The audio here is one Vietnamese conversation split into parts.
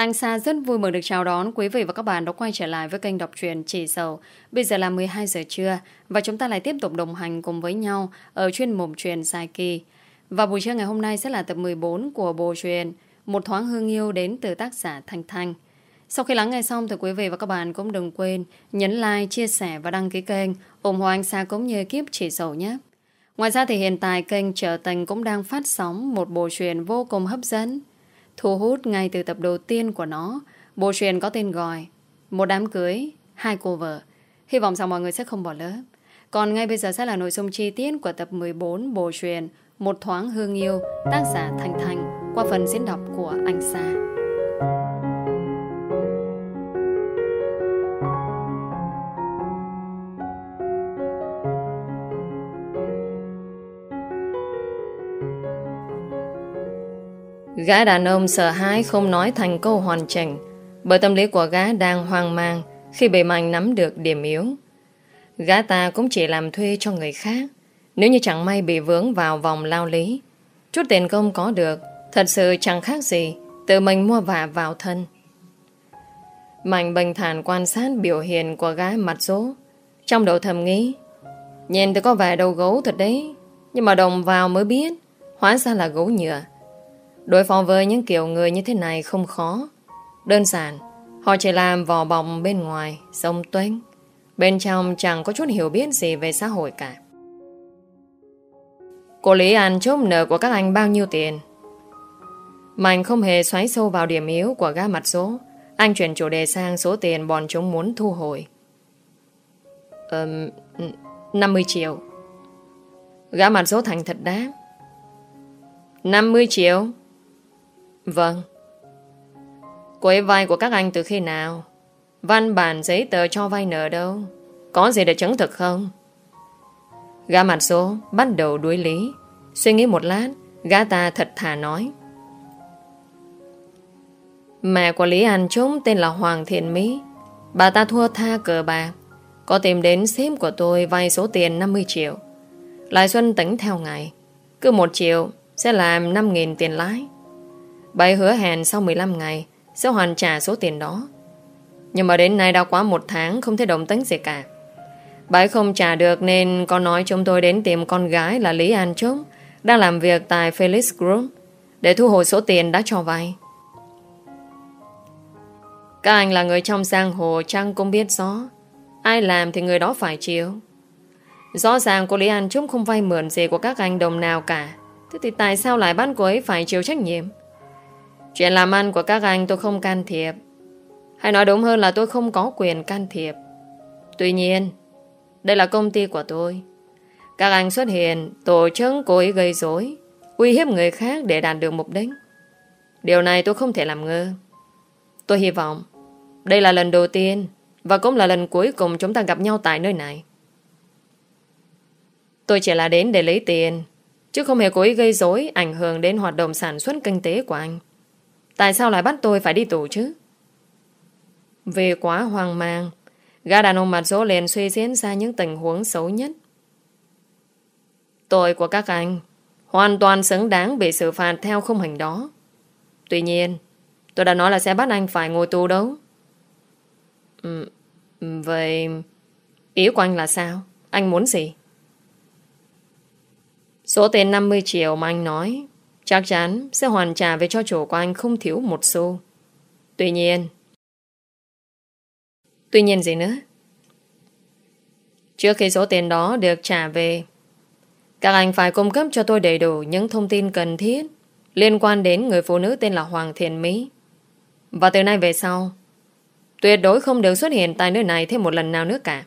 Anh Sa rất vui mừng được chào đón quý vị và các bạn đã quay trở lại với kênh đọc truyện Chỉ Sầu. Bây giờ là 12 giờ trưa và chúng ta lại tiếp tục đồng hành cùng với nhau ở chuyên mục truyền dài kỳ. Và buổi trưa ngày hôm nay sẽ là tập 14 của bộ truyện Một thoáng hương yêu đến từ tác giả Thanh Thanh. Sau khi lắng nghe xong thì quý vị và các bạn cũng đừng quên nhấn like, chia sẻ và đăng ký kênh ủng hộ anh Sa cũng như kiếp Chỉ Sầu nhé. Ngoài ra thì hiện tại kênh Trở Tình cũng đang phát sóng một bộ truyền vô cùng hấp dẫn Thu hút ngay từ tập đầu tiên của nó. Bộ truyền có tên gọi Một đám cưới, hai cô vợ. Hy vọng rằng mọi người sẽ không bỏ lỡ. Còn ngay bây giờ sẽ là nội dung chi tiết Của tập 14 bộ truyền Một thoáng hương yêu Tác giả thành thành Qua phần diễn đọc của anh Sa. Gã đàn ông sợ hãi không nói thành câu hoàn chỉnh bởi tâm lý của gã đang hoang mang khi bị mạnh nắm được điểm yếu. Gã ta cũng chỉ làm thuê cho người khác nếu như chẳng may bị vướng vào vòng lao lý. Chút tiền công có được thật sự chẳng khác gì tự mình mua vả vào thân. Mạnh bình thản quan sát biểu hiện của gái mặt số, trong đầu thầm nghĩ nhìn thì có vẻ đầu gấu thật đấy nhưng mà đồng vào mới biết hóa ra là gấu nhựa. Đối phó với những kiểu người như thế này không khó. Đơn giản, họ chỉ làm vỏ bọc bên ngoài, sông tuếch. Bên trong chẳng có chút hiểu biết gì về xã hội cả. Cô Lý ăn chốt nợ của các anh bao nhiêu tiền? Mạnh không hề xoáy sâu vào điểm yếu của gã mặt số. Anh chuyển chủ đề sang số tiền bọn chúng muốn thu hồi. Um, 50 triệu. Gã mặt số thành thật đáp. 50 triệu? Vâng. Cô ấy vay của các anh từ khi nào? Văn bản giấy tờ cho vay nợ đâu? Có gì để chứng thực không? Gã mặt số bắt đầu đuối lý. Suy nghĩ một lát, gã ta thật thà nói. Mẹ của Lý An Trung tên là Hoàng Thiện Mỹ. Bà ta thua tha cờ bạc. Có tìm đến xếp của tôi vay số tiền 50 triệu. Lãi Xuân tính theo ngày. Cứ một triệu sẽ làm 5.000 tiền lãi. Bà hứa hẹn sau 15 ngày sẽ hoàn trả số tiền đó. Nhưng mà đến nay đã quá một tháng không thể đồng tính gì cả. Bà không trả được nên con nói chúng tôi đến tìm con gái là Lý An Trúc, đang làm việc tại Felix Group, để thu hồi số tiền đã cho vay. Các anh là người trong giang hồ chăng cũng biết rõ, ai làm thì người đó phải chịu. Rõ ràng cô Lý An Trúc không vay mượn gì của các anh đồng nào cả. Thế thì tại sao lại bắt cô ấy phải chịu trách nhiệm? Chuyện làm ăn của các anh tôi không can thiệp. Hay nói đúng hơn là tôi không có quyền can thiệp. Tuy nhiên, Đây là công ty của tôi. Các anh xuất hiện, Tổ chức cố ý gây rối, Uy hiếp người khác để đạt được mục đích. Điều này tôi không thể làm ngơ. Tôi hy vọng Đây là lần đầu tiên Và cũng là lần cuối cùng chúng ta gặp nhau tại nơi này. Tôi chỉ là đến để lấy tiền, Chứ không hề cố ý gây rối Ảnh hưởng đến hoạt động sản xuất kinh tế của anh. Tại sao lại bắt tôi phải đi tù chứ? Vì quá hoang mang, gã đàn ông mặt số liền suy diễn ra những tình huống xấu nhất. Tội của các anh hoàn toàn xứng đáng bị xử phạt theo không hình đó. Tuy nhiên, tôi đã nói là sẽ bắt anh phải ngồi tù đâu. Ừ, vậy ý của anh là sao? Anh muốn gì? Số tiền 50 triệu mà anh nói Chắc chắn sẽ hoàn trả về cho chủ của anh không thiếu một xu. Tuy nhiên... Tuy nhiên gì nữa? Trước khi số tiền đó được trả về, các anh phải cung cấp cho tôi đầy đủ những thông tin cần thiết liên quan đến người phụ nữ tên là Hoàng Thiền Mỹ. Và từ nay về sau, tuyệt đối không được xuất hiện tại nơi này thêm một lần nào nữa cả.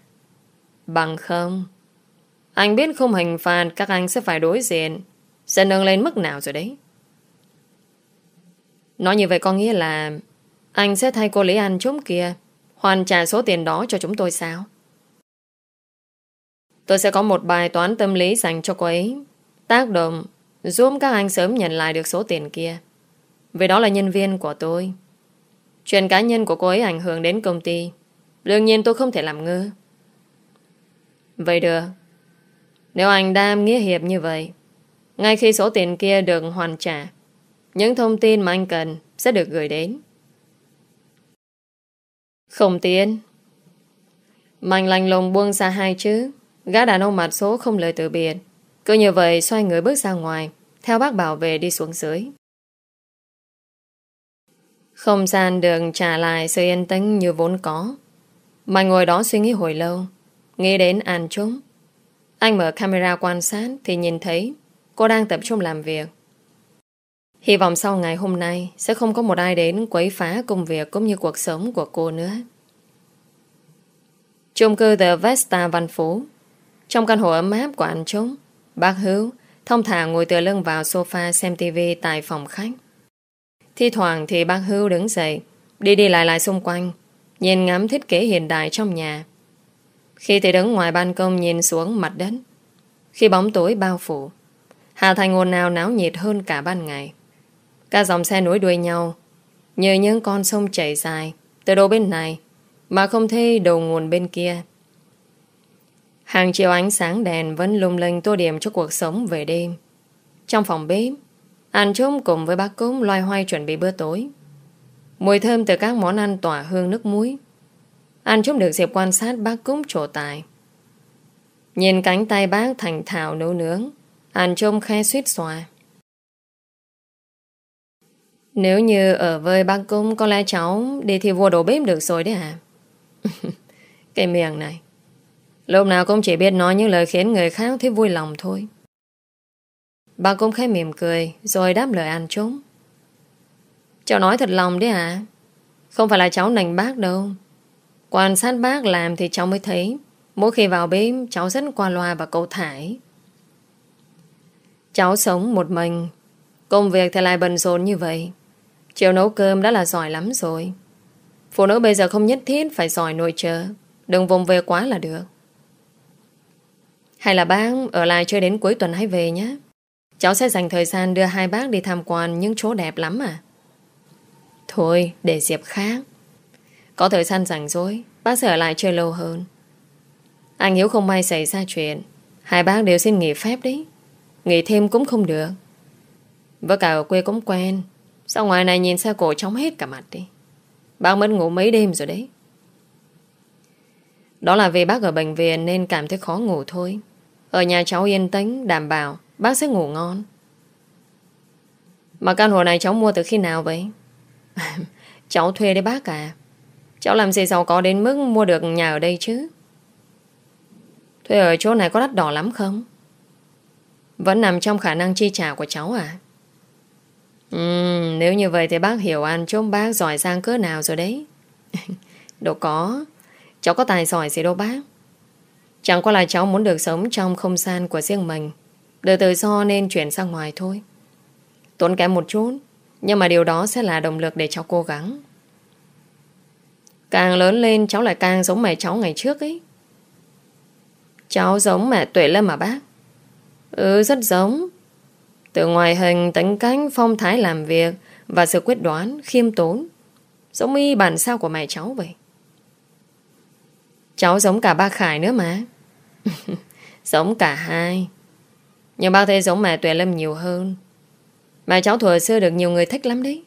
Bằng không, anh biết không hình phạt các anh sẽ phải đối diện sẽ nâng lên mức nào rồi đấy? Nói như vậy có nghĩa là Anh sẽ thay cô Lý Anh chúng kia, Hoàn trả số tiền đó cho chúng tôi sao? Tôi sẽ có một bài toán tâm lý dành cho cô ấy, Tác động Giúp các anh sớm nhận lại được số tiền kia. Vì đó là nhân viên của tôi. Chuyện cá nhân của cô ấy ảnh hưởng đến công ty. Đương nhiên tôi không thể làm ngơ. Vậy được. Nếu anh đam nghĩa hiệp như vậy ngay khi số tiền kia được hoàn trả, những thông tin mà anh cần sẽ được gửi đến. Không tiến. Mạnh lành lùng buông ra hai chữ. Gã đàn ông mặt số không lời từ biệt. Cứ như vậy xoay người bước ra ngoài. Theo bác bảo vệ đi xuống dưới. Không gian được trả lại sự yên tĩnh như vốn có. Mạnh ngồi đó suy nghĩ hồi lâu. Nghĩ đến An Trúc. Anh mở camera quan sát thì nhìn thấy cô đang tập trung làm việc. Hy vọng sau ngày hôm nay sẽ không có một ai đến quấy phá công việc cũng như cuộc sống của cô nữa. Chung cư The Vesta Văn Phú Trong căn hộ ấm áp của anh chúng, Bác Hữu thông thả ngồi tựa lưng vào sofa xem tivi tại phòng khách. Thi thoảng thì bác Hữu đứng dậy, đi đi lại lại xung quanh, nhìn ngắm thiết kế hiện đại trong nhà. Khi thì đứng ngoài ban công nhìn xuống mặt đất, Khi bóng tối bao phủ Hà Thành ồn nào náo nhiệt hơn cả ban ngày. Các dòng xe nối đuôi nhau. Như những con sông chảy dài Từ đầu bên này Mà không thấy đầu nguồn bên kia. Hàng chiều ánh sáng đèn Vẫn lung linh tô điểm cho cuộc sống về đêm. Trong phòng bếp An Trúc cùng với bác Cúng loay hoay chuẩn bị bữa tối. Mùi thơm từ các món ăn tỏa hương nước muối. An Trúc được dịp quan sát bác Cúng trổ tài. Nhìn cánh tay bác thành thạo nấu nướng, anh trông khe suýt xòa. Nếu như ở với bác Cung có lẽ cháu đi thì vua đồ bếp được rồi đấy à? Cái miệng này. Lúc nào cũng chỉ biết nói những lời khiến người khác thấy vui lòng thôi. Bác cũng khẽ mỉm cười, rồi đáp lời ăn trốn. Cháu nói thật lòng đấy à? Không phải là cháu nành bác đâu. Quan sát bác làm thì cháu mới thấy, Mỗi khi vào bếp, cháu rất qua loa và cầu thải Cháu sống một mình. Công việc thì lại bận rộn như vậy. Chiều nấu cơm đã là giỏi lắm rồi. Phụ nữ bây giờ không nhất thiết Phải giỏi nội trợ. Đừng vùng về quá là được. Hay là bác ở lại chơi đến cuối tuần hãy về nhé. Cháu sẽ dành thời gian đưa hai bác đi tham quan những chỗ đẹp lắm à. Thôi, để dịp khác. Có thời gian rảnh rỗi, Bác sẽ ở lại chơi lâu hơn. Anh Hiếu không may xảy ra chuyện. Hai bác đều xin nghỉ phép đấy. Nghỉ thêm cũng không được. Với cả ở quê cũng quen. Sao ngoài này nhìn xe cổ trống hết cả mặt đi? Bác mất ngủ mấy đêm rồi đấy. Đó là vì bác ở bệnh viện Nên cảm thấy khó ngủ thôi. Ở nhà cháu yên tĩnh, Đảm bảo bác sẽ ngủ ngon. Mà căn hộ này cháu mua từ khi nào vậy? Cháu thuê đấy bác à. Cháu làm gì giàu có đến mức mua được nhà ở đây chứ? Thuê ở chỗ này có đắt đỏ lắm không? Vẫn nằm trong khả năng chi trả của cháu à? Ừ, nếu như vậy thì bác hiểu ăn chôm bác giỏi sang cỡ nào rồi đấy. đâu có. Cháu có tài giỏi gì đâu bác. Chẳng qua là cháu muốn được sống trong không gian của riêng mình. Được tự do nên chuyển sang ngoài thôi. Tốn kém một chút. Nhưng mà điều đó sẽ là động lực để cháu cố gắng. Càng lớn lên cháu lại càng giống mẹ cháu ngày trước ấy. Cháu giống mẹ Tuệ Lâm mà bác. Ừ, rất giống. Từ ngoài hình, tính cánh, phong thái làm việc và sự quyết đoán, khiêm tốn. Giống y bản sao của mẹ cháu vậy. Cháu giống cả ba Khải nữa mà. giống cả hai. Nhưng bao thấy giống mẹ Tuệ Lâm nhiều hơn. Mẹ cháu thừa xưa được nhiều người thích lắm đấy.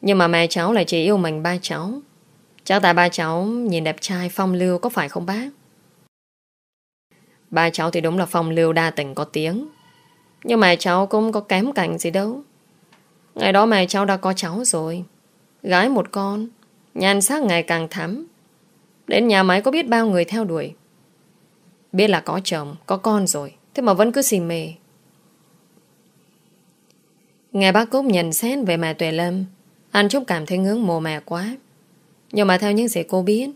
Nhưng mà mẹ cháu lại chỉ yêu mình ba cháu cháu tại ba cháu nhìn đẹp trai phong lưu có phải không bác? Ba cháu thì đúng là phong lưu đa tình có tiếng. Nhưng mà cháu cũng có kém cạnh gì đâu. Ngày đó mẹ cháu đã có cháu rồi. Gái một con Nhan sắc ngày càng thắm. Đến nhà máy có biết bao người theo đuổi. Biết là có chồng Có con rồi Thế mà vẫn cứ xì mê Nghe bác Cúc nhận xét về mẹ Tuệ Lâm anh Trúc cảm thấy ngưỡng mồ mẹ quá. Nhưng mà theo những gì cô biết,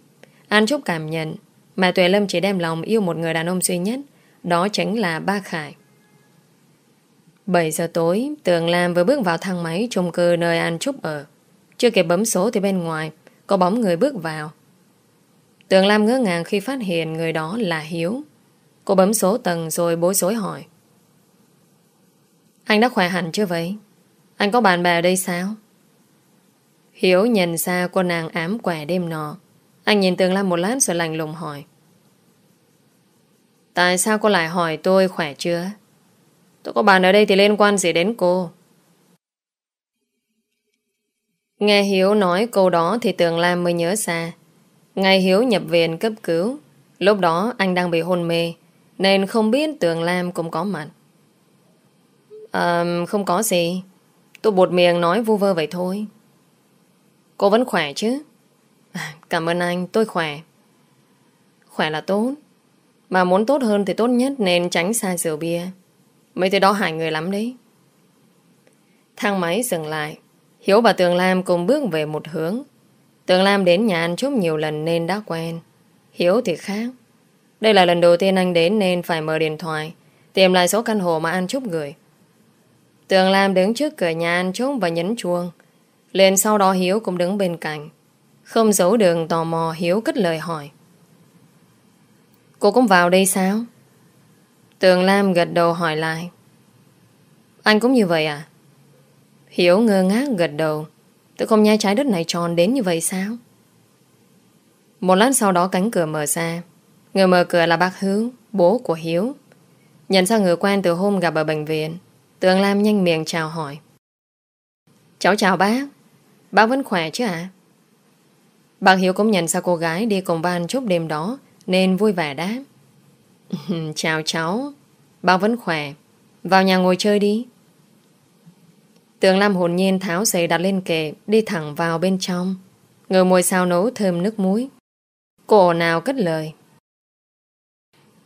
anh Trúc cảm nhận mà Tuệ Lâm chỉ đem lòng yêu một người đàn ông duy nhất, đó chính là ba Khải. 7 giờ tối, Tường Lam vừa bước vào thang máy chung cư nơi an Trúc ở. Chưa kịp bấm số thì bên ngoài, có bóng người bước vào. Tường Lam ngỡ ngàng khi phát hiện người đó là Hiếu. Cô bấm số tầng rồi bối rối hỏi. Anh đã khỏe hẳn chưa vậy? Anh có bạn bè ở đây sao? Hiếu nhận ra cô nàng ám quẻ đêm nọ. Anh nhìn Tường Lam một lát rồi lành lùng hỏi. Tại sao cô lại hỏi tôi khỏe chưa? Tôi có bạn ở đây thì liên quan gì đến cô? Nghe Hiếu nói câu đó thì Tường Lam mới nhớ xa. Ngày Hiếu nhập viện cấp cứu, lúc đó anh đang bị hôn mê, nên không biết Tường Lam cũng có mặt. À, không có gì. Tôi bột miệng nói vu vơ vậy thôi. Cô vẫn khỏe chứ? Cảm ơn anh, tôi khỏe. Khỏe là tốt. Mà muốn tốt hơn thì tốt nhất nên tránh xa rượu bia. Mấy thứ đó hại người lắm đấy. Thang máy dừng lại. Hiếu và Tường Lam cùng bước về một hướng. Tường Lam đến nhà anh chúc nhiều lần nên đã quen. Hiếu thì khác. Đây là lần đầu tiên anh đến nên phải mở điện thoại tìm lại số căn hộ mà anh chúc gửi. Tường Lam đứng trước cửa nhà anh chúc và nhấn chuông. Lên sau đó Hiếu cũng đứng bên cạnh. Không giấu đường tò mò Hiếu cất lời hỏi. Cô cũng vào đây sao? Tường Lam gật đầu hỏi lại. Anh cũng như vậy à? Hiếu ngơ ngác gật đầu. Tôi không nhai trái đất này tròn đến như vậy sao? Một lát sau đó cánh cửa mở ra. Người mở cửa là bác Hữu, bố của Hiếu. Nhận ra người quen từ hôm gặp ở bệnh viện. Tường Lam nhanh miệng chào hỏi. Cháu chào bác. Bác vẫn khỏe chứ ạ? À? Bác Hiếu cũng nhận ra cô gái đi cùng ban chúc đêm đó nên vui vẻ đáp. chào cháu. Bác vẫn khỏe. Vào nhà ngồi chơi đi. Tường Lam hồn nhiên tháo giày đặt lên kệ đi thẳng vào bên trong. người mùi xào nấu thơm nước muối. Cô nào cất lời.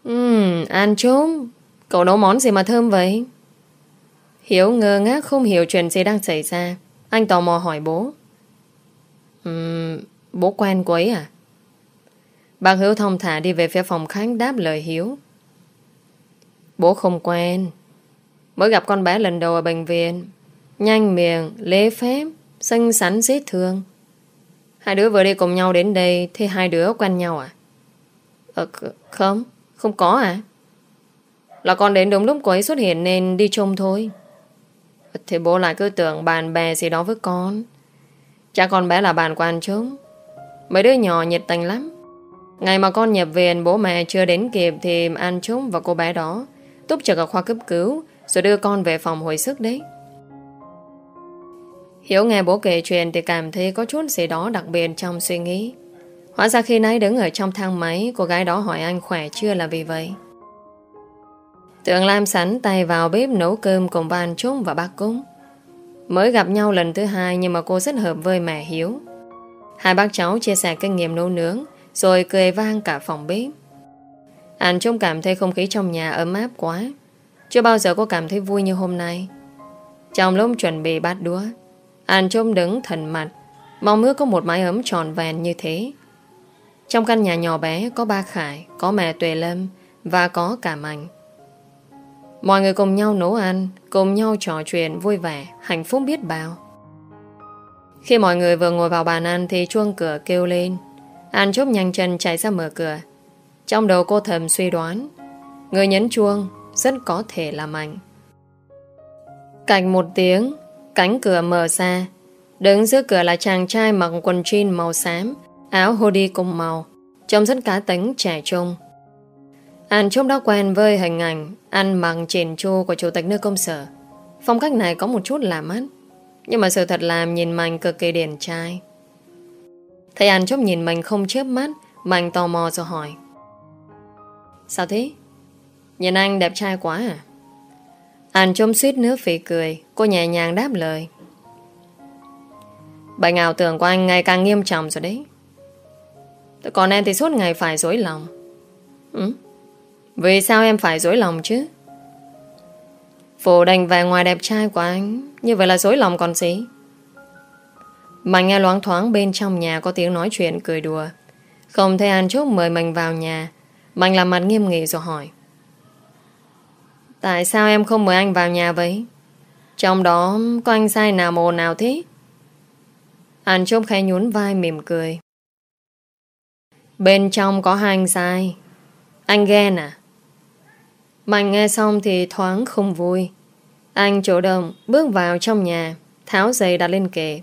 Ừm, ăn chốm. Cậu nấu món gì mà thơm vậy? Hiếu ngơ ngác không hiểu chuyện gì đang xảy ra. Anh tò mò hỏi bố. Ừm, bố quen cô ấy à? Bác Hiếu thông thả đi về phía phòng khách đáp lời Hiếu. Bố không quen. Mới gặp con bé lần đầu ở bệnh viện. Nhanh miệng, lễ phép, xinh xắn dễ thương. Hai đứa vừa đi cùng nhau đến đây thì hai đứa quen nhau à? Ờ, không, không có à? Là con đến đúng lúc cô ấy xuất hiện nên đi chung thôi. Thì bố lại cứ tưởng bạn bè gì đó với con. Chắc con bé là bạn quan chúng. Mấy đứa nhỏ nhiệt tình lắm. Ngày mà con nhập viện bố mẹ chưa đến kịp thì An Trúc và cô bé đó túc trực ở khoa cấp cứu rồi đưa con về phòng hồi sức đấy. Hiếu nghe bố kể chuyện thì cảm thấy có chút gì đó đặc biệt trong suy nghĩ. Hóa ra khi nãy đứng ở trong thang máy, cô gái đó hỏi anh khỏe chưa là vì vậy. Tường Lam sẵn tay vào bếp nấu cơm cùng Ban Trúc và bác Cúng. Mới gặp nhau lần thứ hai nhưng mà cô rất hợp với mẹ Hiếu. Hai bác cháu chia sẻ kinh nghiệm nấu nướng rồi cười vang cả phòng bếp. Anh trung cảm thấy không khí trong nhà ấm áp quá. Chưa bao giờ cô cảm thấy vui như hôm nay. Trong lúc chuẩn bị bát đũa, anh trung đứng thần mặt, mong ước có một mái ấm tròn vẹn như thế. Trong căn nhà nhỏ bé có ba Khải, có mẹ Tuệ Lâm và có cả Mạnh. Mọi người cùng nhau nấu ăn, cùng nhau trò chuyện vui vẻ, hạnh phúc biết bao. Khi mọi người vừa ngồi vào bàn ăn thì chuông cửa kêu lên. An chốt nhanh chân chạy ra mở cửa. Trong đầu cô thầm suy đoán, người nhấn chuông rất có thể là Mạnh. Cạnh một tiếng, cánh cửa mở ra. Đứng giữa cửa là chàng trai mặc quần jean màu xám, áo hoodie cùng màu, trông rất cá tính trẻ trung. An chốt đã quen với hình ảnh ăn mặc chền chu của chủ tịch nước công sở. Phong cách này có một chút lạ mắt. Nhưng mà sự thật làm nhìn Mạnh cực kỳ điển trai. Thầy an chốt nhìn Mạnh không chớp mắt, Mạnh tò mò rồi hỏi. Sao thế? Nhìn anh đẹp trai quá à? Anh chôm suýt nước phỉ cười, cô nhẹ nhàng đáp lời. Bệnh ảo tưởng của anh ngày càng nghiêm trọng rồi đấy. Còn em thì suốt ngày phải dối lòng. Ừ? Vì sao em phải dối lòng chứ? Phủ đành vẻ ngoài đẹp trai của anh như vậy là dối lòng còn gì? Mạnh nghe loáng thoáng bên trong nhà Có tiếng nói chuyện cười đùa. Không thấy An Trúc mời mình vào nhà Mạnh làm mặt nghiêm nghị rồi hỏi. Tại sao em không mời anh vào nhà vậy? Trong đó có anh sai nào mồ nào thế? An Trúc khẽ nhún vai mỉm cười. Bên trong có hai anh sai. Anh ghen à? Mạnh nghe xong thì thoáng không vui. Anh chủ động bước vào trong nhà, tháo giày đặt lên kệ.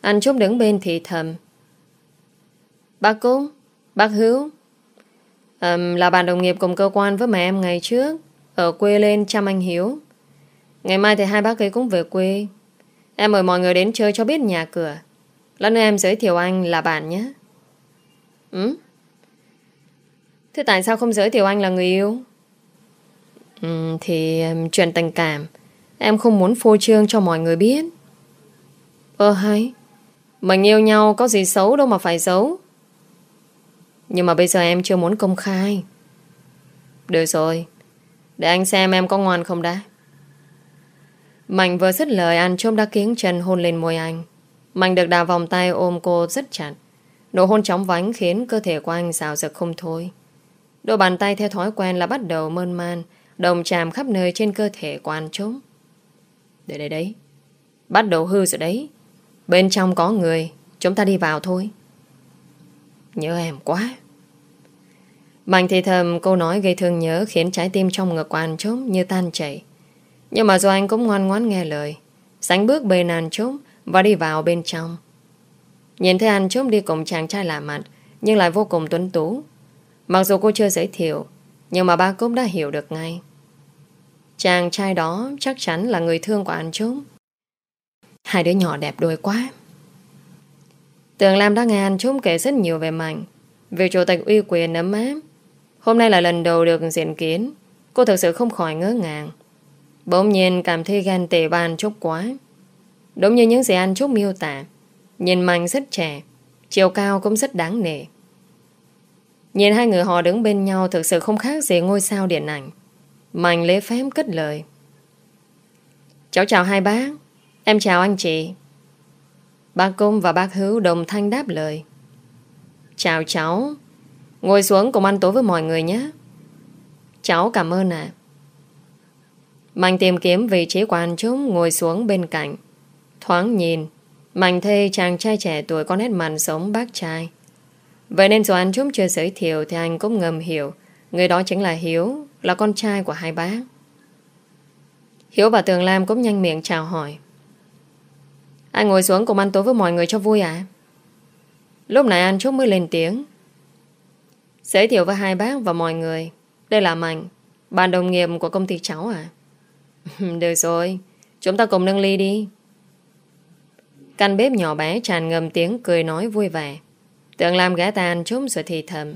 Anh Trúc đứng bên thì thầm. Bác Cúc, bác Hữu. Um, là bạn đồng nghiệp cùng cơ quan với mẹ em ngày trước, ở quê lên chăm anh Hiếu. Ngày mai thì hai bác ấy cũng về quê. Em mời mọi người đến chơi cho biết nhà cửa. Lát nữa em giới thiệu anh là bạn nhé. Ừ? Thế tại sao không giới thiệu anh là người yêu? Ừ, thì chuyện tình cảm Em không muốn phô trương cho mọi người biết. Ơ hay Mình yêu nhau có gì xấu đâu mà phải giấu. Nhưng mà bây giờ em chưa muốn công khai. Được rồi, Để anh xem em có ngoan không đã. Mạnh vừa dứt lời Anh trông đã kiếng chân hôn lên môi anh. Mạnh được đà vòng tay ôm cô rất chặt. Nụ hôn chóng vánh khiến cơ thể của anh xào rực không thôi. Đôi bàn tay theo thói quen là bắt đầu mơn man, Đồng chạm khắp nơi trên cơ thể của anh trống. Đấy đây đấy Bắt đầu hư rồi đấy. Bên trong có người. Chúng ta đi vào thôi. Nhớ em quá. Mạnh thì thầm, câu nói gây thương nhớ Khiến trái tim trong ngực của anh trống như tan chảy. Nhưng mà do anh cũng ngoan ngoãn nghe lời. Sánh bước bên nàn trống Và đi vào bên trong. Nhìn thấy anh trống đi cùng chàng trai lạ mặt, Nhưng lại vô cùng tuấn tú. Mặc dù cô chưa giới thiệu, Nhưng mà ba cũng đã hiểu được ngay. Chàng trai đó chắc chắn là người thương của anh Trúc. Hai đứa nhỏ đẹp đôi quá. Tường Lam đã nghe anh Trúc kể rất nhiều về Mạnh. Về chủ tịch uy quyền ấm áp. Hôm nay là lần đầu được diện kiến. Cô thực sự không khỏi ngỡ ngàng. Bỗng nhiên cảm thấy ghen tệ và anh Trúc quá. Đúng như những gì anh Trúc miêu tả. Nhìn Mạnh rất trẻ. Chiều cao cũng rất đáng nể. Nhìn hai người họ đứng bên nhau thực sự không khác gì ngôi sao điện ảnh. Mạnh lễ phép cất lời. Cháu chào hai bác. Em chào anh chị. Bác Cung và bác Hữu đồng thanh đáp lời. Chào cháu. Ngồi xuống cùng ăn tối với mọi người nhé. Cháu cảm ơn ạ. Mạnh tìm kiếm vị trí của anh chúng Ngồi xuống bên cạnh. Thoáng nhìn Mạnh thê chàng trai trẻ tuổi có nét mặn sống bác trai. Vậy nên dù anh chúng chưa giới thiệu Thì anh cũng ngầm hiểu. Người đó chính là Hiếu. Là con trai của hai bác. Hiếu và Tường Lam cũng nhanh miệng chào hỏi. Anh ngồi xuống cùng ăn tối với mọi người cho vui à Lúc này anh Trúc mới lên tiếng. Giới thiệu với hai bác và mọi người. Đây là Mạnh, Bạn đồng nghiệp của công ty cháu à Được rồi, Chúng ta cùng nâng ly đi. Căn bếp nhỏ bé tràn ngầm tiếng cười nói vui vẻ. Tường Lam ghé tan Trúc rồi thì thầm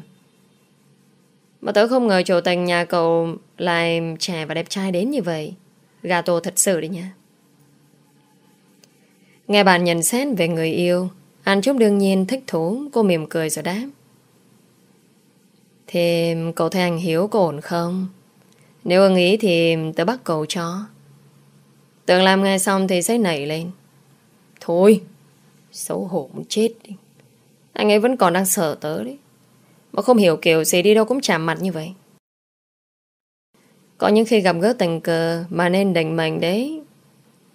mà tớ không ngờ chủ tình nhà cậu lại trẻ và đẹp trai đến như vậy. Gà tổ thật sự đấy nha. Nghe bạn nhận xét về người yêu, anh Trúc đương nhiên thích thú, cô mỉm cười rồi đáp. Thì cậu thấy anh Hiếu có ổn không? Nếu ưng ý thì tớ bắt cậu cho. Tưởng làm nghe xong thì sẽ nảy lên. Thôi, xấu hổ muốn chết đi. Anh ấy vẫn còn đang sợ tớ đấy. Mà không hiểu kiểu gì đi đâu cũng chạm mặt như vậy. Có những khi gặp gỡ tình cờ Mà nên định mệnh đấy.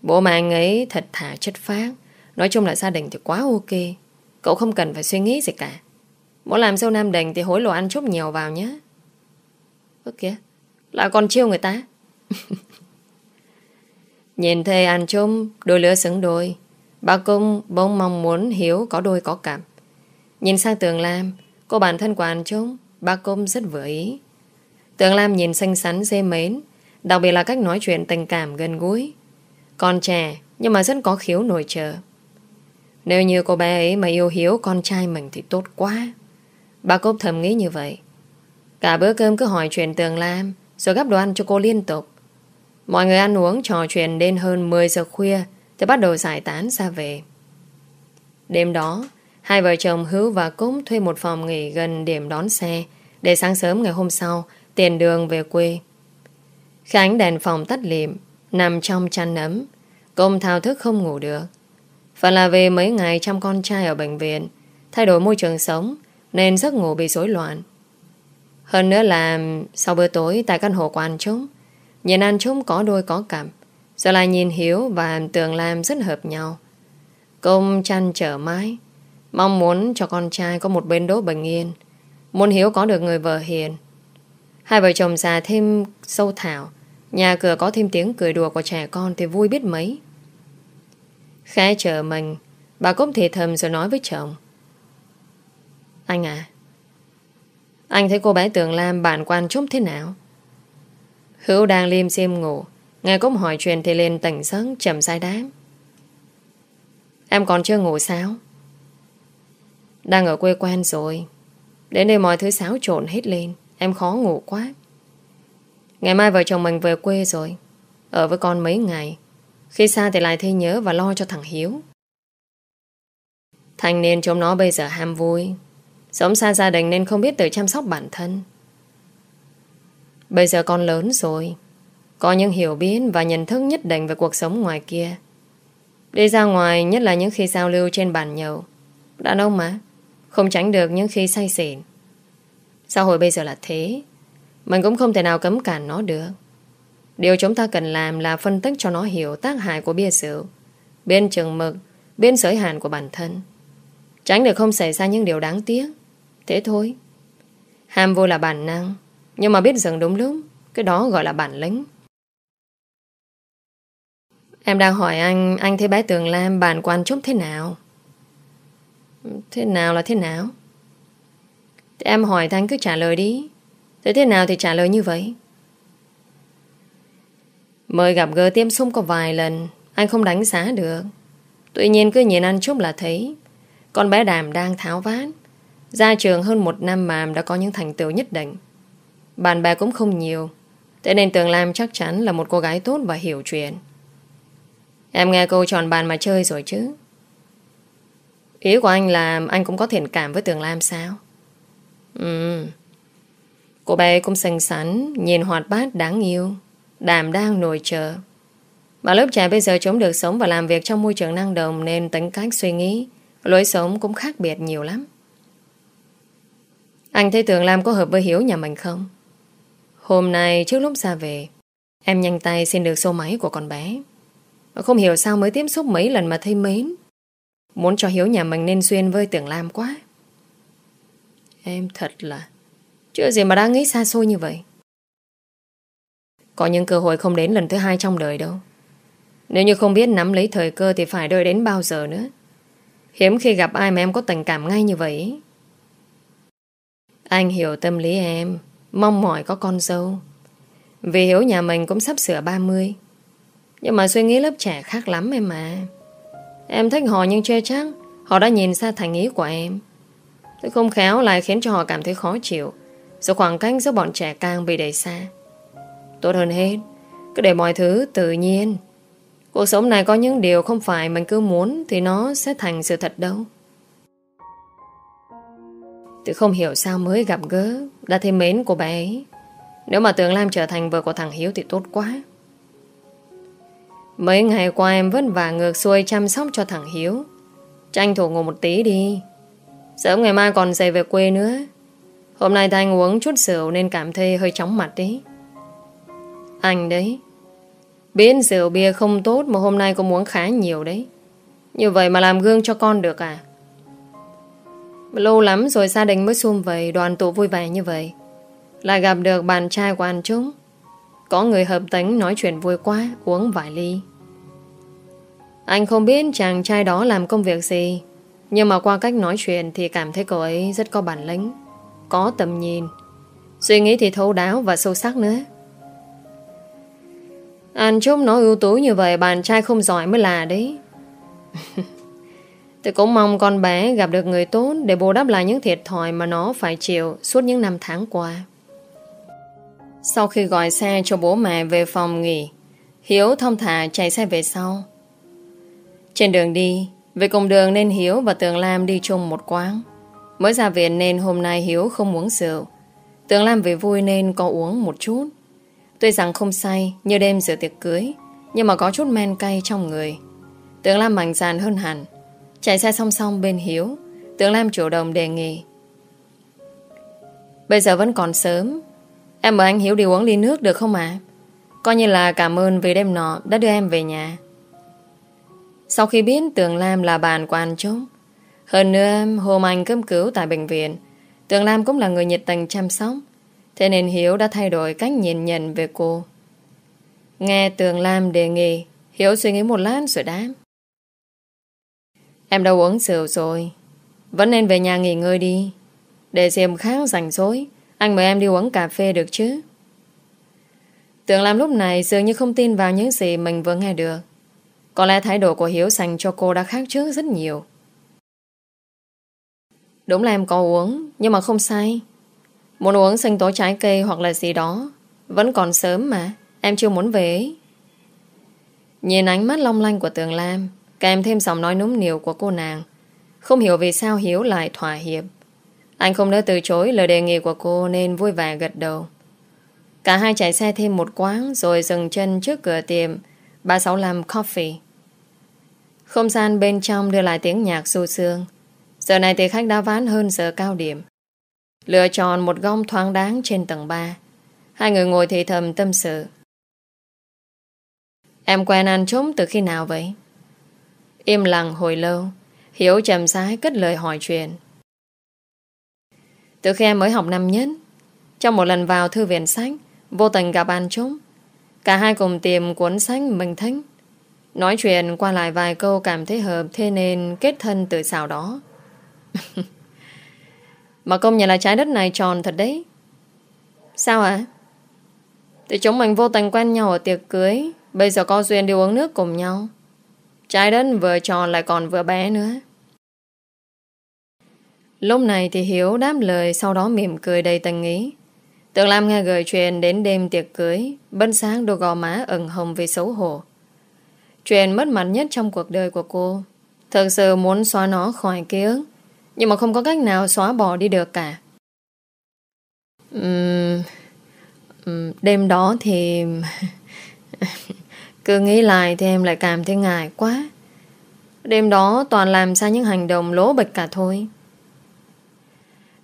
Bố mẹ anh ấy thật thà chất phác. Nói chung là gia đình thì quá ok. Cậu không cần phải suy nghĩ gì cả. Muốn làm dâu nam đình thì hối lộ ăn chút nhiều vào nhé. Ơ kìa, Lại còn chiêu người ta. Nhìn thấy ăn chung, Đôi lứa xứng đôi. Bà cung bỗng mong muốn Hiếu có đôi có cặp. Nhìn sang tường Lam Cô bản thân của anh Trung, Bác cũng rất vừa ý. Tường Lam nhìn xinh xắn, dê mến, Đặc biệt là cách nói chuyện tình cảm gần gũi. Con trẻ, Nhưng mà rất có khiếu nổi trợ. Nếu như cô bé ấy mà yêu hiếu, con trai mình thì tốt quá. Bà Cốp thầm nghĩ như vậy. Cả bữa cơm cứ hỏi chuyện Tường Lam, Rồi gắp đồ ăn cho cô liên tục. Mọi người ăn uống trò chuyện đến hơn 10 giờ khuya, Thì bắt đầu giải tán ra về. Đêm đó Hai vợ chồng Hữu và Cúc thuê một phòng nghỉ gần điểm đón xe. Để sáng sớm ngày hôm sau tiền đường về quê. Khánh đèn phòng tắt liệm nằm trong chăn nấm, cúng thao thức không ngủ được. Phần là về mấy ngày chăm con trai ở bệnh viện Thay đổi môi trường sống Nên giấc ngủ bị rối loạn. Hơn nữa là Sau bữa tối tại căn hộ của anh chúng Nhìn anh chúng có đôi có cặp rồi lại nhìn Hiếu và Tường Lam rất hợp nhau. Công chăn trở mãi Mong muốn cho con trai có một bên đỗ bình yên. Muốn Hiếu có được người vợ hiền. Hai vợ chồng già thêm sâu thảo. Nhà cửa có thêm tiếng cười đùa của trẻ con Thì vui biết mấy. Khẽ chờ mình. Bà cũng thì thầm rồi nói với chồng. Anh à Anh thấy cô bé Tường Lam bản quan trúc thế nào? Hữu đang liêm xiêm ngủ. Nghe cũng hỏi chuyện thì lên tỉnh giấc chậm sai đám Em còn chưa ngủ sao? Đang ở quê quen rồi. Đến đây mọi thứ xáo trộn hết lên. Em khó ngủ quá. Ngày mai vợ chồng mình về quê rồi. Ở với con mấy ngày. Khi xa thì lại thấy nhớ và lo cho thằng Hiếu. Thành niên chúng nó bây giờ ham vui. Sống xa gia đình nên không biết tự chăm sóc bản thân. Bây giờ con lớn rồi. Có những hiểu biết và nhận thức nhất định về cuộc sống ngoài kia. Đi ra ngoài, nhất là những khi giao lưu trên bàn nhậu. Đã đâu mà không tránh được những khi say xỉn. Xã hội bây giờ là thế. Mình cũng không thể nào cấm cản nó được. Điều chúng ta cần làm là phân tích cho nó hiểu tác hại của bia rượu, Bên chừng mực, Bên giới hạn của bản thân. Tránh được không xảy ra những điều đáng tiếc. Thế thôi. Ham vui là bản năng, Nhưng mà biết dừng đúng lúc, Cái đó gọi là bản lĩnh. Em đang hỏi anh Anh thấy bé Tường Lam bàn quan trúc thế nào? Thế nào là thế nào? Thế em hỏi thì anh cứ trả lời đi. Thế thế nào thì trả lời như vậy? Mời gặp gỡ tiêm xung có vài lần, Anh không đánh giá được. Tuy nhiên cứ nhìn anh chút là thấy. Con bé Đàm đang tháo vát Ra trường hơn một năm mà đã có những thành tựu nhất định. Bạn bè cũng không nhiều. Thế nên Tường Lam chắc chắn là một cô gái tốt và hiểu chuyện. Em nghe câu tròn bàn mà chơi rồi chứ. Ý của anh là anh cũng có thiện cảm với Tường Lam sao? Ừ. Cô bé cũng xinh xắn, nhìn hoạt bát đáng yêu, đàm đang nổi chờ. Bà lớp trẻ bây giờ chúng được sống và làm việc trong môi trường năng động nên tính cách suy nghĩ, lối sống cũng khác biệt nhiều lắm. Anh thấy Tường Lam có hợp với Hiếu nhà mình không? Hôm nay trước lúc ra về, em nhanh tay xin được số máy của con bé. Không hiểu sao mới tiếp xúc mấy lần mà thấy mến. Muốn cho Hiếu nhà mình nên duyên với tưởng Lam quá. Em thật là... Chưa gì mà đang nghĩ xa xôi như vậy. Có những cơ hội không đến lần thứ hai trong đời đâu. Nếu như không biết nắm lấy thời cơ thì phải đợi đến bao giờ nữa. Hiếm khi gặp ai mà em có tình cảm ngay như vậy. Anh hiểu tâm lý em, mong mỏi có con dâu. Vì Hiếu nhà mình cũng sắp sửa 30. Nhưng mà suy nghĩ lớp trẻ khác lắm em mà. Em thích họ nhưng chê chắc. Họ đã nhìn xa thành ý của em. Tôi không khéo lại khiến cho họ cảm thấy khó chịu. Rồi khoảng cách giữa bọn trẻ càng bị đẩy xa. Tốt hơn hết, Cứ để mọi thứ tự nhiên. Cuộc sống này có những điều không phải mình cứ muốn Thì nó sẽ thành sự thật đâu. Tôi không hiểu sao mới gặp gỡ Đã thấy mến của bé. ấy. Nếu mà Tường Lam trở thành vợ của thằng Hiếu Thì tốt quá. Mấy ngày qua em vất vả ngược xuôi chăm sóc cho thằng Hiếu. Tranh thủ ngủ một tí đi. Sớm ngày mai còn dậy về quê nữa. Hôm nay Thanh uống chút rượu nên cảm thấy hơi chóng mặt đấy. Anh đấy. Biết rượu bia không tốt mà hôm nay cũng uống khá nhiều đấy. Như vậy mà làm gương cho con được à? Lâu lắm rồi gia đình mới xung vầy, đoàn tụ vui vẻ như vậy. Lại gặp được bạn trai của anh chúng. Có người hợp tính nói chuyện vui quá, Uống vài ly. Anh không biết chàng trai đó làm công việc gì, Nhưng mà qua cách nói chuyện Thì cảm thấy cậu ấy rất có bản lĩnh, Có tầm nhìn. Suy nghĩ thì thấu đáo và sâu sắc nữa. Anh chúc nó ưu tú như vậy, Bạn trai không giỏi mới là đấy. Tôi cũng mong con bé gặp được người tốt Để bù đắp lại những thiệt thòi Mà nó phải chịu suốt những năm tháng qua sau khi gọi xe cho bố mẹ về phòng nghỉ, Hiếu thông thả chạy xe về sau. Trên đường đi, về cùng đường nên Hiếu và Tường Lam đi chung một quán. Mới ra viện nên hôm nay Hiếu không uống rượu. Tường Lam về vui nên có uống một chút. Tuy rằng không say như đêm dự tiệc cưới, nhưng mà có chút men cay trong người. Tường Lam mạnh dạn hơn hẳn. Chạy xe song song bên Hiếu, Tường Lam chủ động đề nghị. Bây giờ vẫn còn sớm, Em mời anh Hiếu đi uống ly nước được không ạ? Coi như là cảm ơn vì đêm nọ đã đưa em về nhà. Sau khi biết Tường Lam là bạn của anh Trúc, hơn nữa hôm anh cấp cứu tại bệnh viện, Tường Lam cũng là người nhiệt tình chăm sóc, thế nên Hiếu đã thay đổi cách nhìn nhận về cô. Nghe Tường Lam đề nghị, Hiếu suy nghĩ một lát rồi đáp. Em đã uống rượu rồi, vẫn nên về nhà nghỉ ngơi đi, để xem khác rảnh rối anh mời em đi uống cà phê được chứ? Tưởng làm lúc này Dường như không tin vào những gì mình vừa nghe được. Có lẽ thái độ của Hiếu dành cho cô đã khác trước rất nhiều. Đúng là em có uống, Nhưng mà không say. Muốn uống sinh tố trái cây hoặc là gì đó, Vẫn còn sớm mà. Em chưa muốn về Nhìn ánh mắt long lanh của Tường Lam, Kèm thêm giọng nói núm niều của cô nàng. Không hiểu vì sao Hiếu lại thỏa hiệp. Anh không nỡ từ chối lời đề nghị của cô Nên vui vẻ gật đầu. Cả hai chạy xe thêm một quán Rồi dừng chân trước cửa tiệm. 365 Coffee. Không gian bên trong đưa lại tiếng nhạc du sương. Giờ này thì khách đã ván hơn giờ cao điểm. Lựa chọn một góc thoáng đáng trên tầng 3 Hai người ngồi thì thầm tâm sự. Em quen ăn trống từ khi nào vậy? Im lặng hồi lâu, Hiếu chậm rãi cất lời hỏi chuyện. Từ khi em mới học năm nhất, Trong một lần vào thư viện sách, Vô tình gặp anh chúng. Cả hai cùng tìm cuốn sách mình thích, Nói chuyện qua lại vài câu cảm thấy hợp, Thế nên kết thân từ sau đó. Mà công nhận là trái đất này tròn thật đấy. Sao ạ? Thì chúng mình vô tình quen nhau ở tiệc cưới, Bây giờ có duyên đi uống nước cùng nhau. Trái đất vừa tròn lại còn vừa bé nữa. Lúc này thì Hiếu đáp lời Sau đó mỉm cười đầy tình ý. Tưởng Lam nghe gửi chuyện đến đêm tiệc cưới Bân sáng đôi gò má ẩn hồng vì xấu hổ. Chuyện mất mặt nhất trong cuộc đời của cô Thực sự muốn xóa nó khỏi ký ức Nhưng mà không có cách nào xóa bỏ đi được cả. Uhm, Đêm đó thì Cứ nghĩ lại thì em lại cảm thấy ngại quá. Đêm đó toàn làm ra những hành động lố bịch cả thôi.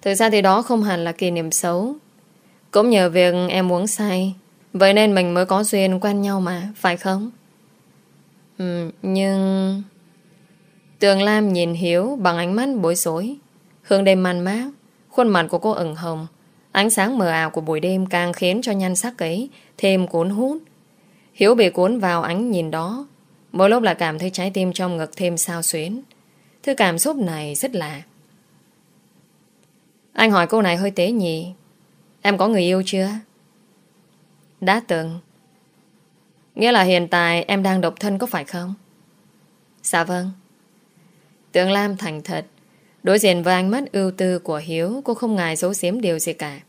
Thực ra thì đó không hẳn là kỷ niệm xấu. Cũng nhờ việc em uống say. Vậy nên mình mới có duyên quen nhau mà Phải không? Ừ, nhưng... Tường Lam nhìn Hiếu bằng ánh mắt bối rối Hương đêm man mát Khuôn mặt của cô ửng hồng. Ánh sáng mờ ảo của buổi đêm càng khiến cho nhan sắc ấy thêm cuốn hút. Hiếu bị cuốn vào ánh nhìn đó Mỗi lúc là cảm thấy trái tim trong ngực thêm sao xuyến. Thứ cảm xúc này rất lạ. Anh hỏi cô này hơi tế nhỉ Em có người yêu chưa? Đã từng. Nghĩa là hiện tại em đang độc thân có phải không? Dạ vâng. Tượng Lam thành thật. Đối diện với ánh mắt ưu tư của Hiếu, Cô không ngại giấu giếm điều gì cả.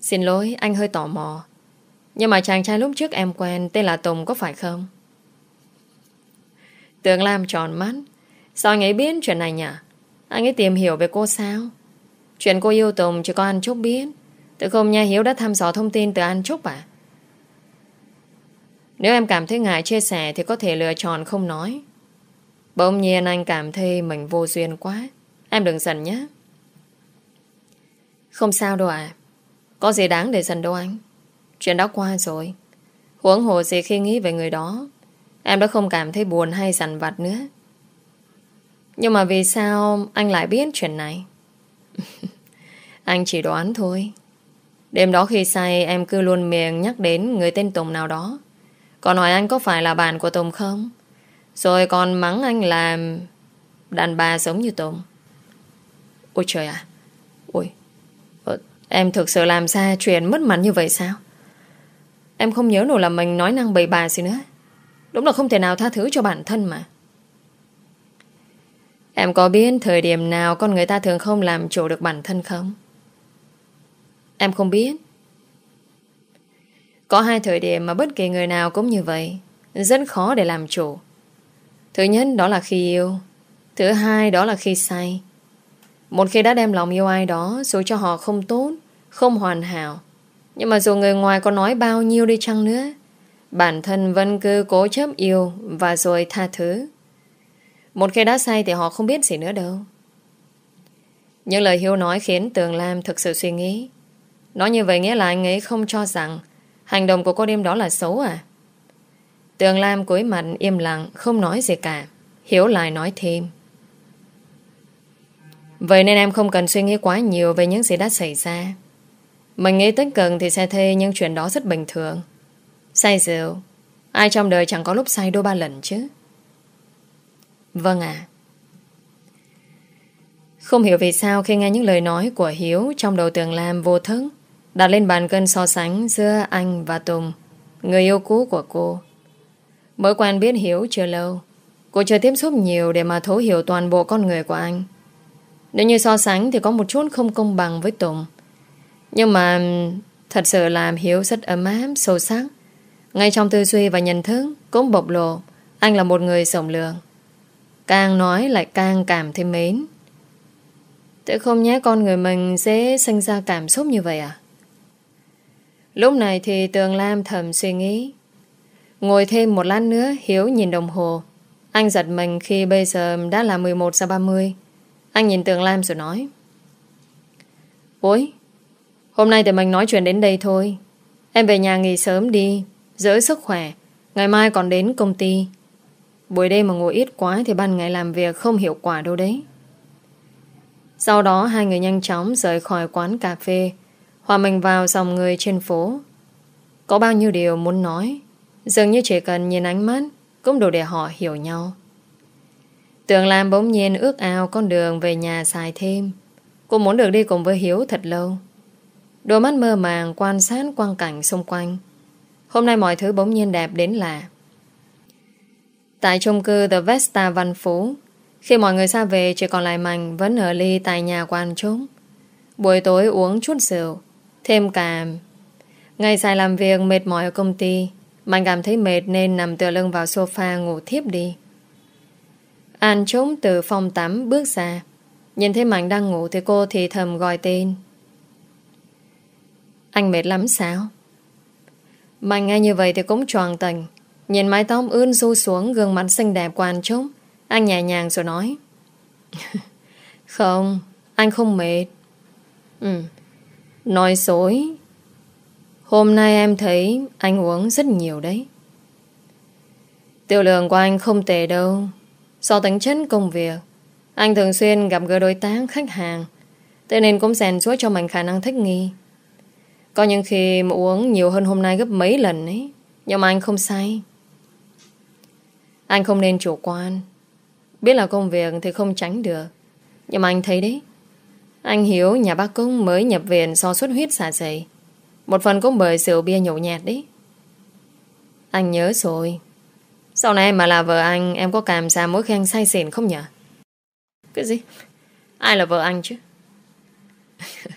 Xin lỗi, anh hơi tò mò. Nhưng mà chàng trai lúc trước em quen Tên là Tùng có phải không? Tường Lam tròn mắt. Sao anh ấy biết chuyện này nhỉ? Anh ấy tìm hiểu về cô sao? Chuyện cô yêu Tùng chỉ có anh Trúc biết. Tự không nha Hiếu đã thăm dò thông tin từ anh Trúc à? Nếu em cảm thấy ngại chia sẻ Thì có thể lựa chọn không nói. Bỗng nhiên anh cảm thấy mình vô duyên quá. Em đừng giận nhé. Không sao đâu à Có gì đáng để giận đâu anh. Chuyện đã qua rồi. Huống hồ gì khi nghĩ về người đó. Em đã không cảm thấy buồn hay giận vặt nữa. Nhưng mà vì sao anh lại biết chuyện này? Anh chỉ đoán thôi. Đêm đó khi say, em cứ luôn miệng nhắc đến người tên Tùng nào đó. Còn hỏi anh có phải là bạn của Tùng không? Rồi còn mắng anh là Đàn bà giống như Tùng. Ôi trời à Ôi. Ờ, em thực sự làm ra chuyện mất mặt như vậy sao? Em không nhớ nổi là mình nói năng bậy bà gì nữa. Đúng là không thể nào tha thứ cho bản thân mà. Em có biết thời điểm nào con người ta thường không làm chủ được bản thân không? Em không biết. Có hai thời điểm mà bất kỳ người nào cũng như vậy, Rất khó để làm chủ. Thứ nhất đó là khi yêu, Thứ hai đó là khi say. Một khi đã đem lòng yêu ai đó, Dù cho họ không tốt, Không hoàn hảo, nhưng mà dù người ngoài có nói bao nhiêu đi chăng nữa, Bản thân vẫn cứ cố chấp yêu Và rồi tha thứ. Một khi đã say thì họ không biết gì nữa đâu. Những lời Hiếu nói khiến Tường Lam thực sự suy nghĩ. Nói như vậy nghĩa là anh ấy không cho rằng Hành động của cô đêm đó là xấu à? Tường Lam cúi mặt im lặng Không nói gì cả. Hiếu lại nói thêm. Vậy nên em không cần suy nghĩ quá nhiều Về những gì đã xảy ra. Mình nghĩ tích cực thì sẽ thê những chuyện đó rất bình thường. Say rượu, ai trong đời chẳng có lúc say đôi ba lần chứ. Vâng ạ. Không hiểu vì sao khi nghe những lời nói của Hiếu trong đầu tường Lam vô thức, đặt lên bàn cân so sánh giữa anh và Tùng, người yêu cũ của cô. Mới quen biết Hiếu chưa lâu, cô chưa tiếp xúc nhiều để mà thấu hiểu toàn bộ con người của anh. Nếu như so sánh thì có một chút không công bằng với Tùng. Nhưng mà thật sự làm Hiếu rất ấm áp, sâu sắc. Ngay trong tư duy và nhận thức cũng bộc lộ anh là một người rộng lượng. Càng nói lại càng cảm thấy mến. Tự không nhé con người mình sẽ sinh ra cảm xúc như vậy à? Lúc này thì Tường Lam thầm suy nghĩ. Ngồi thêm một lát nữa Hiếu nhìn đồng hồ. Anh giật mình khi bây giờ đã là 11 giờ 30. Anh nhìn Tường Lam rồi nói. Ôi, hôm nay thì mình nói chuyện đến đây thôi. Em về nhà nghỉ sớm đi, giữ sức khỏe. Ngày mai còn đến công ty. Buổi đêm mà ngồi ít quá thì ban ngày làm việc không hiệu quả đâu đấy. Sau đó hai người nhanh chóng rời khỏi quán cà phê, hòa mình vào dòng người trên phố. Có bao nhiêu điều muốn nói, dường như chỉ cần nhìn ánh mắt cũng đủ để họ hiểu nhau. Tường Lam bỗng nhiên ước ao con đường về nhà xài thêm. Cô muốn được đi cùng với Hiếu thật lâu. Đôi mắt mơ màng quan sát quang cảnh xung quanh. Hôm nay mọi thứ bỗng nhiên đẹp đến lạ. Tại chung cư The Vesta Văn Phú, khi mọi người xa về chỉ còn lại Mạnh vẫn ở ly tại nhà quan chúng. Buổi tối uống chút rượu, thêm cả... Ngày dài làm việc mệt mỏi ở công ty, Mạnh cảm thấy mệt nên nằm tựa lưng vào sofa ngủ thiếp đi. An trốn từ phòng tắm bước ra. Nhìn thấy Mạnh đang ngủ thì cô thì thầm gọi tên. Anh mệt lắm sao? Mạnh nghe như vậy thì cũng tròn tình. Nhìn mái tóc ươn ru xuống gương mặt xinh đẹp của anh trúc Anh nhẹ nhàng rồi nói. không, anh không mệt. Ừ, nói dối. Hôm nay em thấy anh uống rất nhiều đấy. Tiêu lượng của anh không tệ đâu. Do tính chất công việc, anh thường xuyên gặp gỡ đối tác, khách hàng. Thế nên cũng rèn suốt cho mình khả năng thích nghi. Có những khi mà uống nhiều hơn hôm nay gấp mấy lần ấy. Nhưng mà anh không say. Anh không nên chủ quan. Biết là công việc thì không tránh được. Nhưng mà anh thấy đấy. Anh hiểu nhà bác cung mới nhập viện do xuất huyết xả dày. Một phần cũng bởi rượu bia nhậu nhạt đấy. Anh nhớ rồi. Sau này mà là vợ anh, Em có cảm giác mỗi khi anh say xỉn không nhỉ Cái gì Ai là vợ anh chứ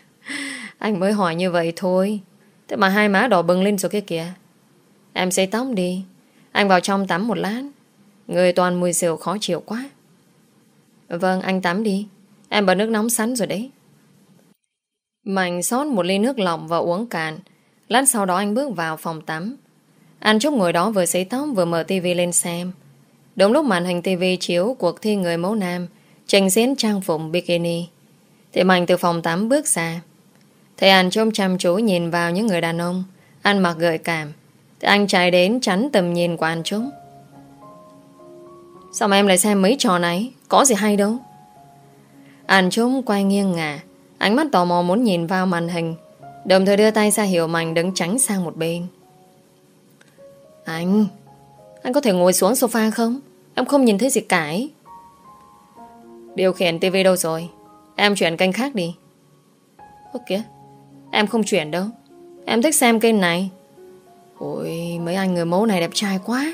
Anh mới hỏi như vậy thôi Thế mà hai má đỏ bừng lên rồi kia kìa Em xây tóc đi Anh vào trong tắm một lát Người toàn mùi rượu khó chịu quá Vâng anh tắm đi Em bật nước nóng sẵn rồi đấy Mạnh xót một ly nước lọc và uống cạn Lát sau đó anh bước vào phòng tắm anh Trúc ngồi đó vừa sấy tóc vừa mở tivi lên xem. Đúng lúc màn hình tivi chiếu cuộc thi người mẫu nam, trình diễn trang phục bikini. Thì Mạnh từ phòng tắm bước ra. Thầy anh trông chăm chú nhìn vào những người đàn ông, anh mặc gợi cảm. Thì anh chạy đến tránh tầm nhìn của anh Trúc. Sao mà em lại xem mấy trò này? Có gì hay đâu. Anh Trúc quay nghiêng ngả. Ánh mắt tò mò muốn nhìn vào màn hình. Đồng thời đưa tay ra hiệu Mạnh đứng tránh sang một bên. Anh Anh có thể ngồi xuống sofa không Em không nhìn thấy gì cả ấy. Điều khiển tivi đâu rồi Em chuyển kênh khác đi Ơ kìa, Em không chuyển đâu Em thích xem kênh này Ôi, mấy anh người mẫu này đẹp trai quá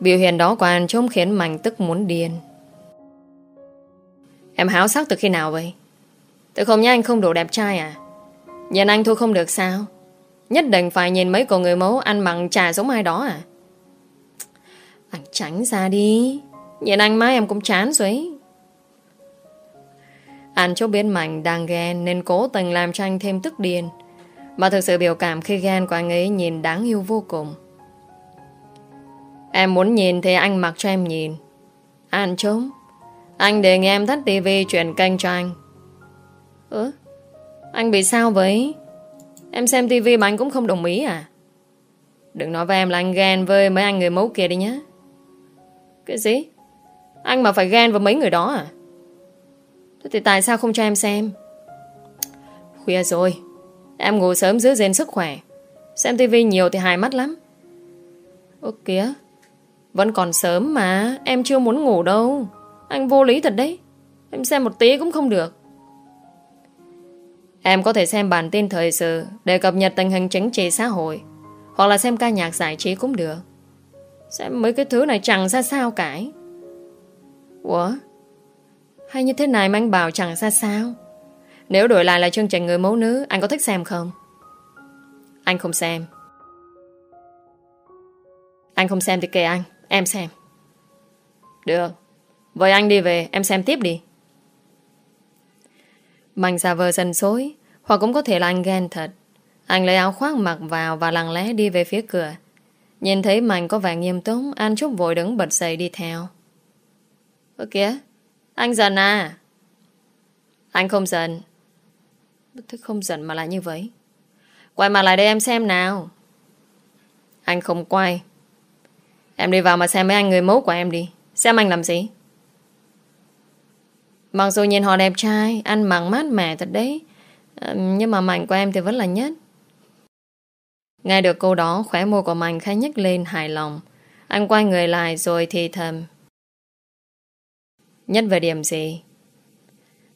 Biểu hiện đó của anh trông khiến Mạnh tức muốn điên Em háo sắc từ khi nào vậy Tự không nhá anh không đủ đẹp trai à Nhìn anh thôi không được sao Nhất định phải nhìn mấy cô người mẫu ăn mặn trà giống ai đó à? Anh tránh ra đi. Nhìn anh mãi em cũng chán rồi ấy. Anh chốt biết Mạnh đang ghen nên cố tình làm cho anh thêm tức điên. Mà thực sự biểu cảm khi ghen của anh ấy nhìn đáng yêu vô cùng. Em muốn nhìn thì anh mặc cho em nhìn. Anh trống. Anh đề nghị em tắt tivi chuyển kênh cho anh. Ơ? Anh bị sao vậy? Em xem tivi mà anh cũng không đồng ý à Đừng nói với em là anh ghen với mấy anh người mẫu kia đi nhé Cái gì Anh mà phải ghen với mấy người đó à Thế thì tại sao không cho em xem Khuya rồi Em ngủ sớm giữ gìn sức khỏe Xem tivi nhiều thì hài mắt lắm Ơ kìa vẫn còn sớm mà, Em chưa muốn ngủ đâu. Anh vô lý thật đấy. Em xem một tí cũng không được. Em có thể xem bản tin thời sự để cập nhật tình hình chính trị xã hội, hoặc là xem ca nhạc giải trí cũng được. Xem mấy cái thứ này chẳng ra sao cả. Ủa? Hay như thế này mà anh bảo chẳng ra sao? Nếu đổi lại là chương trình người mẫu nữ, Anh có thích xem không? Anh không xem. Anh không xem thì kệ anh. Em xem. Được. Với anh đi về em xem tiếp đi. Mạnh giả vờ dần dối, Hoặc cũng có thể là anh ghen thật. Anh lấy áo khoác mặc vào Và lặng lẽ đi về phía cửa. Nhìn thấy Mạnh có vẻ nghiêm túc An Trúc vội đứng bật dậy đi theo. Ơ kìa Anh giận à? Anh không giận. Thế không giận mà lại như vậy. Quay mặt lại đây em xem nào. Anh không quay. Em đi vào mà xem mấy anh người mẫu của em đi. Xem anh làm gì? Mặc dù nhìn họ đẹp trai, Ăn mặc mát mẻ thật đấy. Ờ, nhưng mà mảnh của em thì vẫn là nhất. Nghe được câu đó, Khóe môi của mảnh khai nhếch lên hài lòng. Anh quay người lại rồi thì thầm. Nhất về điểm gì?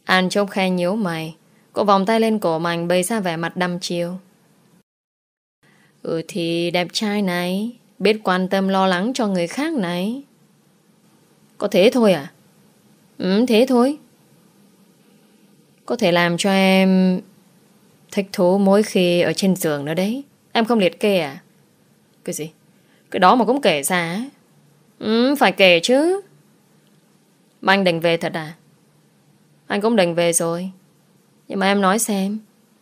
An chốc khe nhíu mày. Cô vòng tay lên cổ mảnh bày ra vẻ mặt đăm chiêu. Ừ thì đẹp trai này. Biết quan tâm lo lắng cho người khác này. Có thế thôi à? Ừ thế thôi. Có thể làm cho em Thích thú mỗi khi ở trên giường nữa đấy. Em không liệt kê à? Cái gì? Cái đó mà cũng kể ra Ừ phải kể chứ. Mà anh định về thật à? Anh cũng định về rồi. Nhưng mà em nói xem,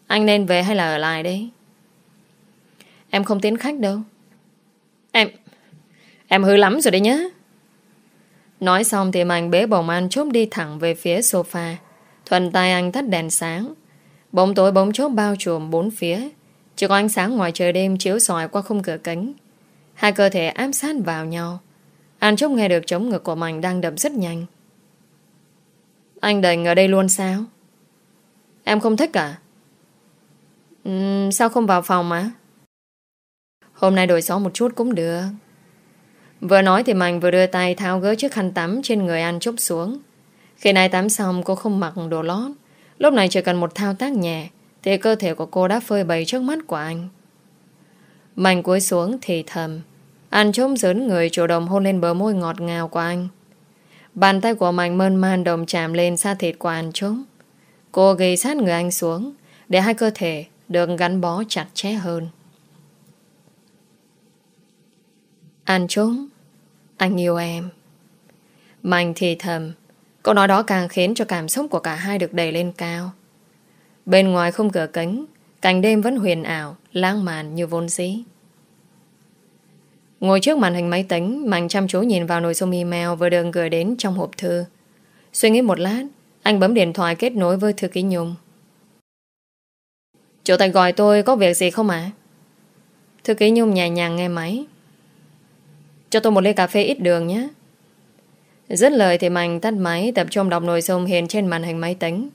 Anh nên về hay là ở lại đấy? Em không tiến khách đâu. Em Em hư lắm rồi đấy nhá. Nói xong thì Mạnh bế bồng anh chốt đi thẳng về phía sofa. Thuần tay anh tắt đèn sáng. Bóng tối bóng chốt bao trùm bốn phía. Chỉ có ánh sáng ngoài trời đêm chiếu soi qua khung cửa cánh Hai cơ thể áp sát vào nhau. Anh chốc nghe được chống ngực của Mạnh đang đập rất nhanh. Anh đành ở đây luôn sao? Em không thích à? Uhm, sao không vào phòng mà? Hôm nay đổi gió một chút cũng được Vừa nói thì Mạnh vừa đưa tay tháo gỡ chiếc khăn tắm trên người anh chốc xuống. Khi này tắm xong, cô không mặc đồ lót. Lúc này chỉ cần một thao tác nhẹ, thì cơ thể của cô đã phơi bày trước mắt của anh. Mạnh cúi xuống thì thầm. Anh trông dớn người chủ động hôn lên bờ môi ngọt ngào của anh. Bàn tay của Mạnh mơn man đồng chạm lên xa thịt của anh trông. Cô ghi sát người anh xuống, để hai cơ thể được gắn bó chặt chẽ hơn. Anh trốn Anh yêu em. Mạnh thì thầm, Câu nói đó càng khiến cho cảm xúc của cả hai được đẩy lên cao. Bên ngoài không cửa cánh, Cảnh đêm vẫn huyền ảo, Lãng mạn như vốn dĩ. Ngồi trước màn hình máy tính, Mạnh chăm chú nhìn vào nội dung email Vừa được gửi đến trong hộp thư. Suy nghĩ một lát, Anh bấm điện thoại kết nối với thư ký Nhung. Chủ tịch gọi tôi có việc gì không ạ? Thư ký Nhung nhẹ nhàng nghe máy cho tôi một ly cà phê ít đường nhé. Dứt lời thì Mạnh tắt máy, Tập trung đọc nội dung hiện trên màn hình máy tính.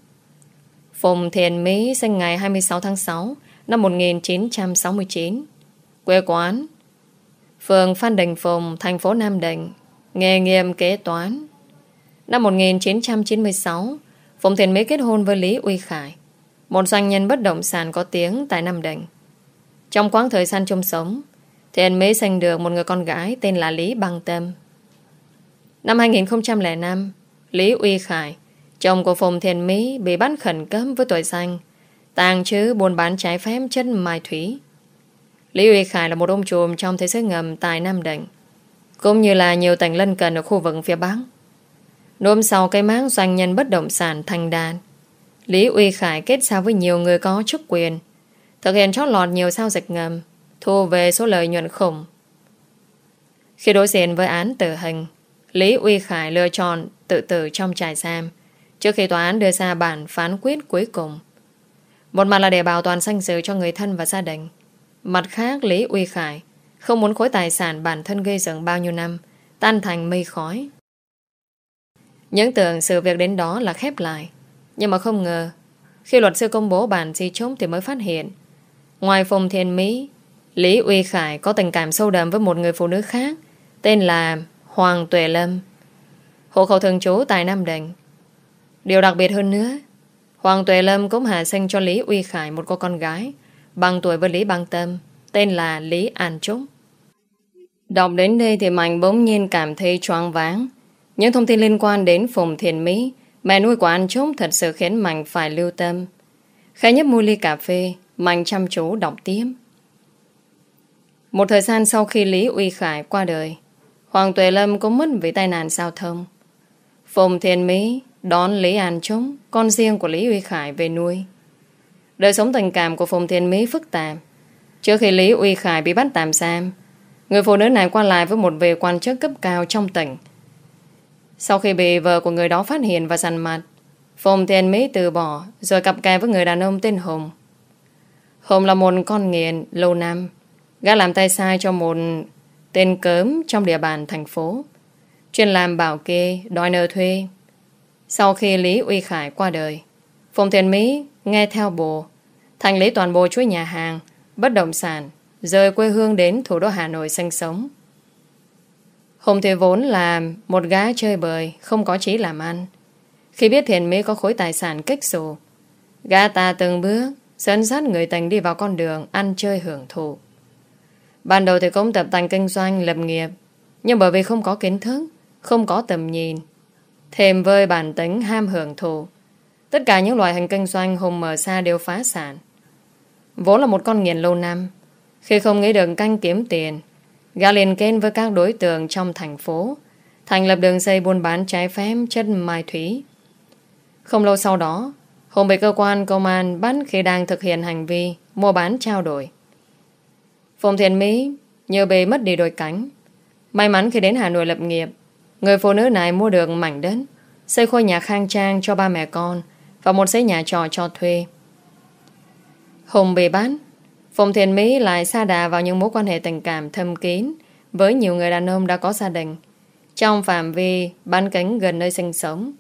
Phùng Thiền Mỹ sinh ngày 26 tháng 6 Năm 1969 Quê quán, Phường Phan Đình Phùng, Thành phố Nam Định, Nghề nghiệp kế toán. Năm 1996 Phùng Thiền Mỹ kết hôn với Lý Uy Khải, Một doanh nhân bất động sản có tiếng tại Nam Định. Trong quãng thời gian chung sống thì anh mới sinh được một người con gái tên là Lý Băng Tâm. Năm 2005, Lý Uy Khải, chồng của Phùng Thiền Mỹ bị bắt khẩn cấp với tội danh tàng trữ buôn bán trái phép chân mai thủy. Lý Uy Khải là một ông trùm trong thế giới ngầm tại Nam Định, cũng như là nhiều tỉnh lân cận ở khu vực phía Bắc. Nôm sau cái máng doanh nhân bất động sản thành đàn, Lý Uy Khải kết giao với nhiều người có chức quyền, thực hiện trót lọt nhiều giao dịch ngầm, thu về số lợi nhuận khủng. Khi đối diện với án tử hình, Lý Uy Khải lựa chọn tự tử trong trại giam trước khi tòa án đưa ra bản phán quyết cuối cùng. Một mặt là để bảo toàn sanh sự cho người thân và gia đình. Mặt khác, Lý Uy Khải không muốn khối tài sản bản thân gây dựng bao nhiêu năm tan thành mây khói. Những tưởng sự việc đến đó là khép lại. Nhưng mà không ngờ, khi luật sư công bố bản di chúc thì mới phát hiện. Ngoài Phùng Thiên Mỹ Lý Uy Khải có tình cảm sâu đậm với một người phụ nữ khác tên là Hoàng Tuệ Lâm. Hộ khẩu thường trú tại Nam Định. Điều đặc biệt hơn nữa, Hoàng Tuệ Lâm cũng hạ sinh cho Lý Uy Khải một cô con gái bằng tuổi với Lý Băng Tâm tên là Lý An Trúc. Đọc đến đây thì Mạnh bỗng nhiên cảm thấy choáng váng. Những thông tin liên quan đến Phùng Thiền Mỹ Mẹ nuôi của An Trúc thật sự khiến Mạnh phải lưu tâm. Khẽ nhấp mua ly cà phê, Mạnh chăm chú đọc tiếp. Một thời gian sau khi Lý Uy Khải qua đời, Hoàng Tuệ Lâm cũng mất vì tai nạn giao thông. Phùng Thiên Mỹ đón Lý An Trúc, con riêng của Lý Uy Khải về nuôi. Đời sống tình cảm của Phùng Thiên Mỹ phức tạp. Trước khi Lý Uy Khải bị bắt tạm giam, người phụ nữ này qua lại với một vị quan chức cấp cao trong tỉnh. Sau khi bị vợ của người đó phát hiện và dằn mặt, Phùng Thiên Mỹ từ bỏ rồi cặp kè với người đàn ông tên Hùng. Hùng là một con nghiện lâu năm, gã làm tay sai cho một tên cớm trong địa bàn thành phố, chuyên làm bảo kê, đòi nợ thuê. Sau khi Lý Uy Khải qua đời, Phùng thiền Mỹ nghe theo bồ, thành lý toàn bộ chuỗi nhà hàng, bất động sản, rời quê hương đến thủ đô Hà Nội sinh sống. Hùng thì vốn là một gái chơi bời, không có chí làm ăn. Khi biết Thiền Mỹ có khối tài sản kích xù, gã ta từng bước dẫn dắt người tình đi vào con đường ăn chơi hưởng thụ. Ban đầu thì cũng tập tành kinh doanh lập nghiệp, nhưng bởi vì không có kiến thức, không có tầm nhìn, thêm vơi bản tính ham hưởng thụ, tất cả những loại hình kinh doanh hùng mở xa đều phá sản. Vốn là một con nghiền lâu năm, khi không nghĩ được canh kiếm tiền, gã liền kênh với các đối tượng trong thành phố, thành lập đường dây buôn bán trái phép chất mai thúy. Không lâu sau đó, Hùng bị cơ quan công an bắt khi đang thực hiện hành vi mua bán trao đổi. Phùng Thiện Mỹ nhờ bị mất đi đôi cánh. May mắn khi đến Hà Nội lập nghiệp, người phụ nữ này mua được mảnh đất, xây khôi nhà khang trang cho ba mẹ con và một xây nhà trò cho thuê. Hùng bị bắt, Phùng Thiện Mỹ lại xa đà vào những mối quan hệ tình cảm thâm kín với nhiều người đàn ông đã có gia đình trong phạm vi bán kính gần nơi sinh sống.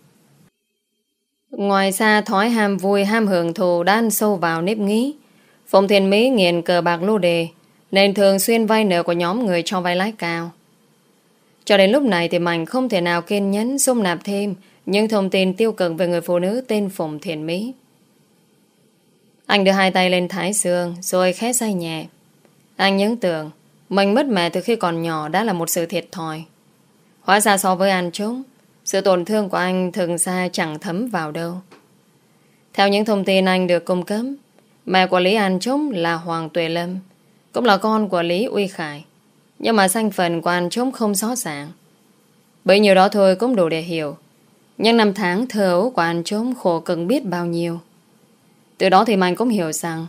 Ngoài ra thói ham vui ham hưởng thù đã ăn sâu vào nếp nghĩ Phùng Thiện Mỹ nghiền cờ bạc lô đề nên thường xuyên vay nợ của nhóm người cho vay lãi cao. Cho đến lúc này thì Mạnh không thể nào kiên nhẫn xung nạp thêm những thông tin tiêu cực về người phụ nữ tên Phùng Thiện Mỹ. Anh đưa hai tay lên thái xương rồi khẽ say nhẹ. Anh nhấn tưởng mình mất mẹ từ khi còn nhỏ đã là một sự thiệt thòi. Hóa ra so với anh chúng, sự tổn thương của anh thường xa chẳng thấm vào đâu. Theo những thông tin anh được cung cấp, mẹ của Lý An Trúc là Hoàng Tuệ Lâm, cũng là con của Lý Uy Khải. Nhưng mà danh phần của anh Trúc không rõ ràng. Bởi nhiều đó thôi cũng đủ để hiểu. Nhưng năm tháng thơ ấu của anh Trúc khổ cần biết bao nhiêu. Từ đó thì mình cũng hiểu rằng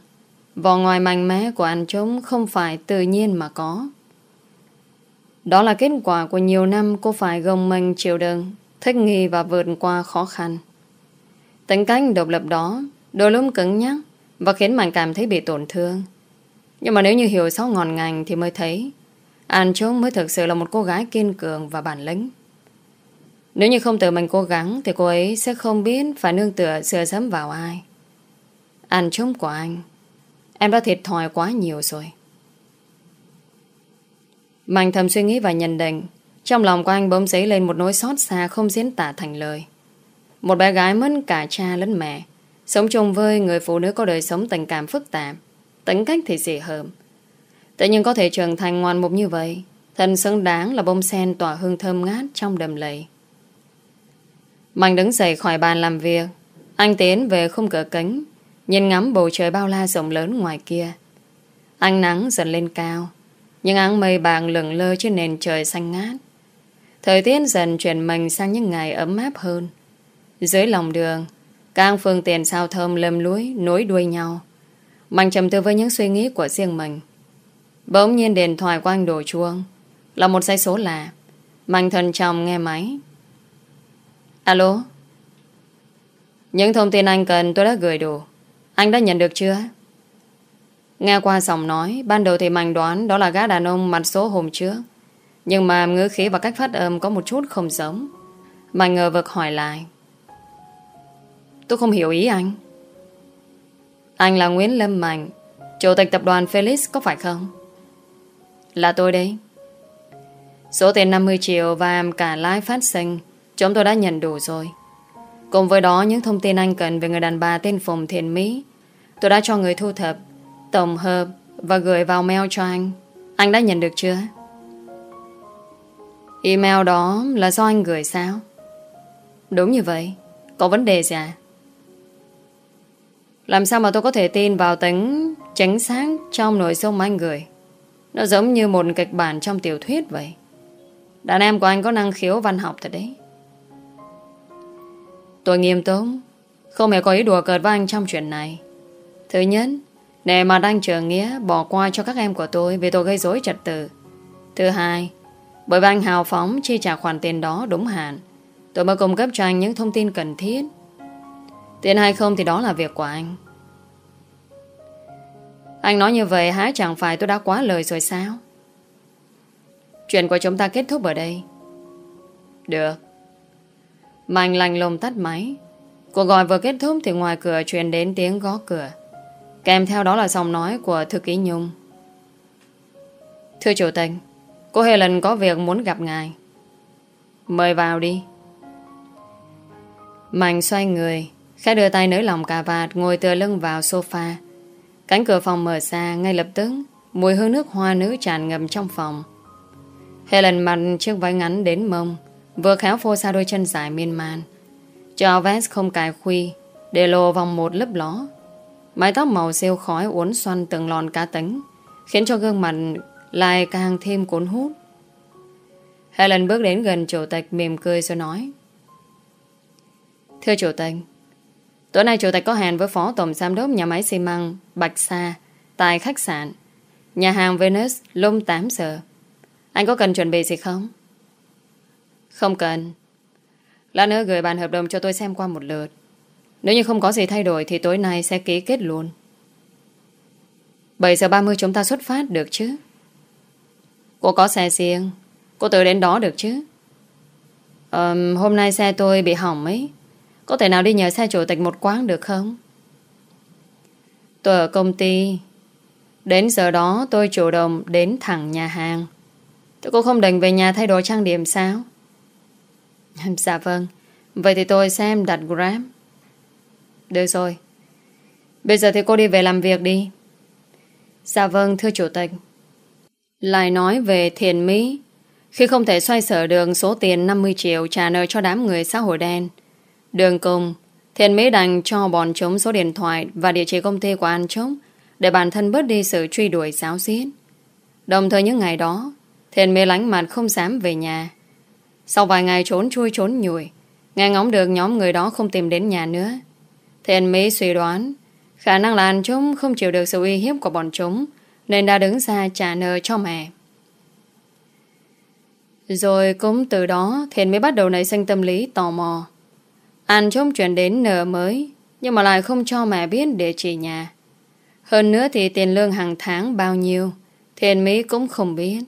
vỏ ngoài mạnh mẽ của anh Trúc không phải tự nhiên mà có. Đó là kết quả của nhiều năm cô phải gồng mình chịu đựng, thích nghi và vượt qua khó khăn. Tính cách độc lập đó đôi lúc cứng nhắc và khiến mình cảm thấy bị tổn thương. Nhưng mà nếu như hiểu sâu ngọn ngành thì mới thấy An Trúc mới thực sự là một cô gái kiên cường và bản lĩnh. Nếu như không tự mình cố gắng thì cô ấy sẽ không biết phải nương tựa sửa sớm vào ai. An Trúc của anh, Em đã thiệt thòi quá nhiều rồi. Mạnh thầm suy nghĩ và nhận định, Trong lòng của anh bỗng dấy lên một nỗi xót xa Không diễn tả thành lời Một bé gái mất cả cha lẫn mẹ, Sống chung với người phụ nữ có đời sống tình cảm phức tạp Tính cách thì dị hợm Tự nhiên có thể trưởng thành ngoan mục như vậy Thân xứng đáng là bông sen tỏa hương thơm ngát trong đầm lầy Mạnh đứng dậy khỏi bàn làm việc Anh tiến về khung cửa kính Nhìn ngắm bầu trời bao la rộng lớn ngoài kia Ánh nắng dần lên cao những áng mây bàng lửng lơ trên nền trời xanh ngát. Thời tiết dần chuyển mình sang những ngày ấm áp hơn. Dưới lòng đường, các phương tiện giao thông lầm lũi nối đuôi nhau. Mạnh trầm tư với những suy nghĩ của riêng mình. Bỗng nhiên điện thoại của anh đổ chuông. Là một dây số lạ. Mạnh thần trọng nghe máy. Alo? Những thông tin anh cần tôi đã gửi đủ. Anh đã nhận được chưa? Nghe qua giọng nói, ban đầu thì Mạnh đoán đó là gã đàn ông mặt số hôm trước. Nhưng mà ngữ khí và cách phát âm có một chút không giống. Mạnh ngờ vực hỏi lại. Tôi không hiểu ý anh. Anh là Nguyễn Lâm Mạnh, chủ tịch tập đoàn Felix có phải không? Là tôi đấy. Số tiền 50 triệu và cả lãi phát sinh chúng tôi đã nhận đủ rồi. Cùng với đó những thông tin anh cần về người đàn bà tên Phùng Thiện Mỹ tôi đã cho người thu thập tổng hợp và gửi vào mail cho anh. Anh đã nhận được chưa? Email đó là do anh gửi sao? Đúng như vậy. Có vấn đề gì à? Làm sao mà tôi có thể tin vào tính tránh sáng trong nội dung anh gửi? Nó giống như một kịch bản trong tiểu thuyết vậy. Đàn em của anh có năng khiếu văn học thật đấy. Tôi nghiêm túc, không hề có ý đùa cợt với anh trong chuyện này. Thứ nhất, để mặt anh trở nghĩa bỏ qua cho các em của tôi vì tôi gây rối trật tự. Thứ hai, bởi vì anh hào phóng chi trả khoản tiền đó đúng hạn, tôi mới cung cấp cho anh những thông tin cần thiết. Tiền hay không thì đó là việc của anh. Anh nói như vậy há chẳng phải tôi đã quá lời rồi sao? Chuyện của chúng ta kết thúc ở đây. Được. Mạnh lành lùng tắt máy. Cuộc gọi vừa kết thúc thì ngoài cửa truyền đến tiếng gõ cửa. Kèm theo đó là giọng nói của thư ký Nhung. Thưa chủ tịch, cô Helen có việc muốn gặp ngài. Mời vào đi. Mạnh xoay người, khẽ đưa tay nới lòng cà vạt ngồi tựa lưng vào sofa. Cánh cửa phòng mở ra ngay lập tức, mùi hương nước hoa nữ tràn ngầm trong phòng. Helen mặc chiếc váy ngắn đến mông, vừa khéo phô xa đôi chân dài miên man. Cho vest không cài khuy, để lộ vòng một lớp ló. Mái tóc màu siêu khói uốn xoăn từng lòn cá tính, khiến cho gương mặt lại càng thêm cuốn hút. Helen bước đến gần chủ tịch mỉm cười rồi nói. Thưa chủ tịch, tối nay chủ tịch có hẹn với phó tổng giám đốc nhà máy xi măng Bạch Sa tại khách sạn, nhà hàng Venus lúc 8 giờ. Anh có cần chuẩn bị gì không? Không cần. Lát nữa gửi bản hợp đồng cho tôi xem qua một lượt. Nếu như không có gì thay đổi thì tối nay sẽ ký kết luôn. 7 giờ 30 chúng ta xuất phát được chứ? Cô có xe riêng. Cô tự đến đó được chứ? Um, hôm nay xe tôi bị hỏng ấy. Có thể nào đi nhờ xe chủ tịch một quán được không? Tôi ở công ty. Đến giờ đó tôi chủ động đến thẳng nhà hàng. Tôi cũng không định về nhà thay đổi trang điểm sao? Dạ vâng. Vậy thì tôi xem đặt Grab. Được rồi. Bây giờ thì cô đi về làm việc đi. Dạ vâng, thưa chủ tịch. Lại nói về thiền Mỹ. Khi không thể xoay sở được số tiền 50 triệu trả nợ cho đám người xã hội đen. Đường cùng, thiền Mỹ đành cho bọn chúng số điện thoại và địa chỉ công ty của An Trúc để bản thân bớt đi sự truy đuổi giáo xiết. Đồng thời những ngày đó, thiền Mỹ lánh mặt không dám về nhà. Sau vài ngày trốn chui trốn nhủi, nghe ngóng được nhóm người đó không tìm đến nhà nữa. Thiền Mỹ suy đoán khả năng là An Trúc không chịu được sự uy hiếp của bọn chúng nên đã đứng ra trả nợ cho mẹ. Rồi cũng từ đó Thiền mới bắt đầu nảy sinh tâm lý tò mò. Anh chúng chuyển đến nợ mới nhưng mà lại không cho mẹ biết địa chỉ nhà. Hơn nữa thì tiền lương hàng tháng bao nhiêu Thiền Mỹ cũng không biết.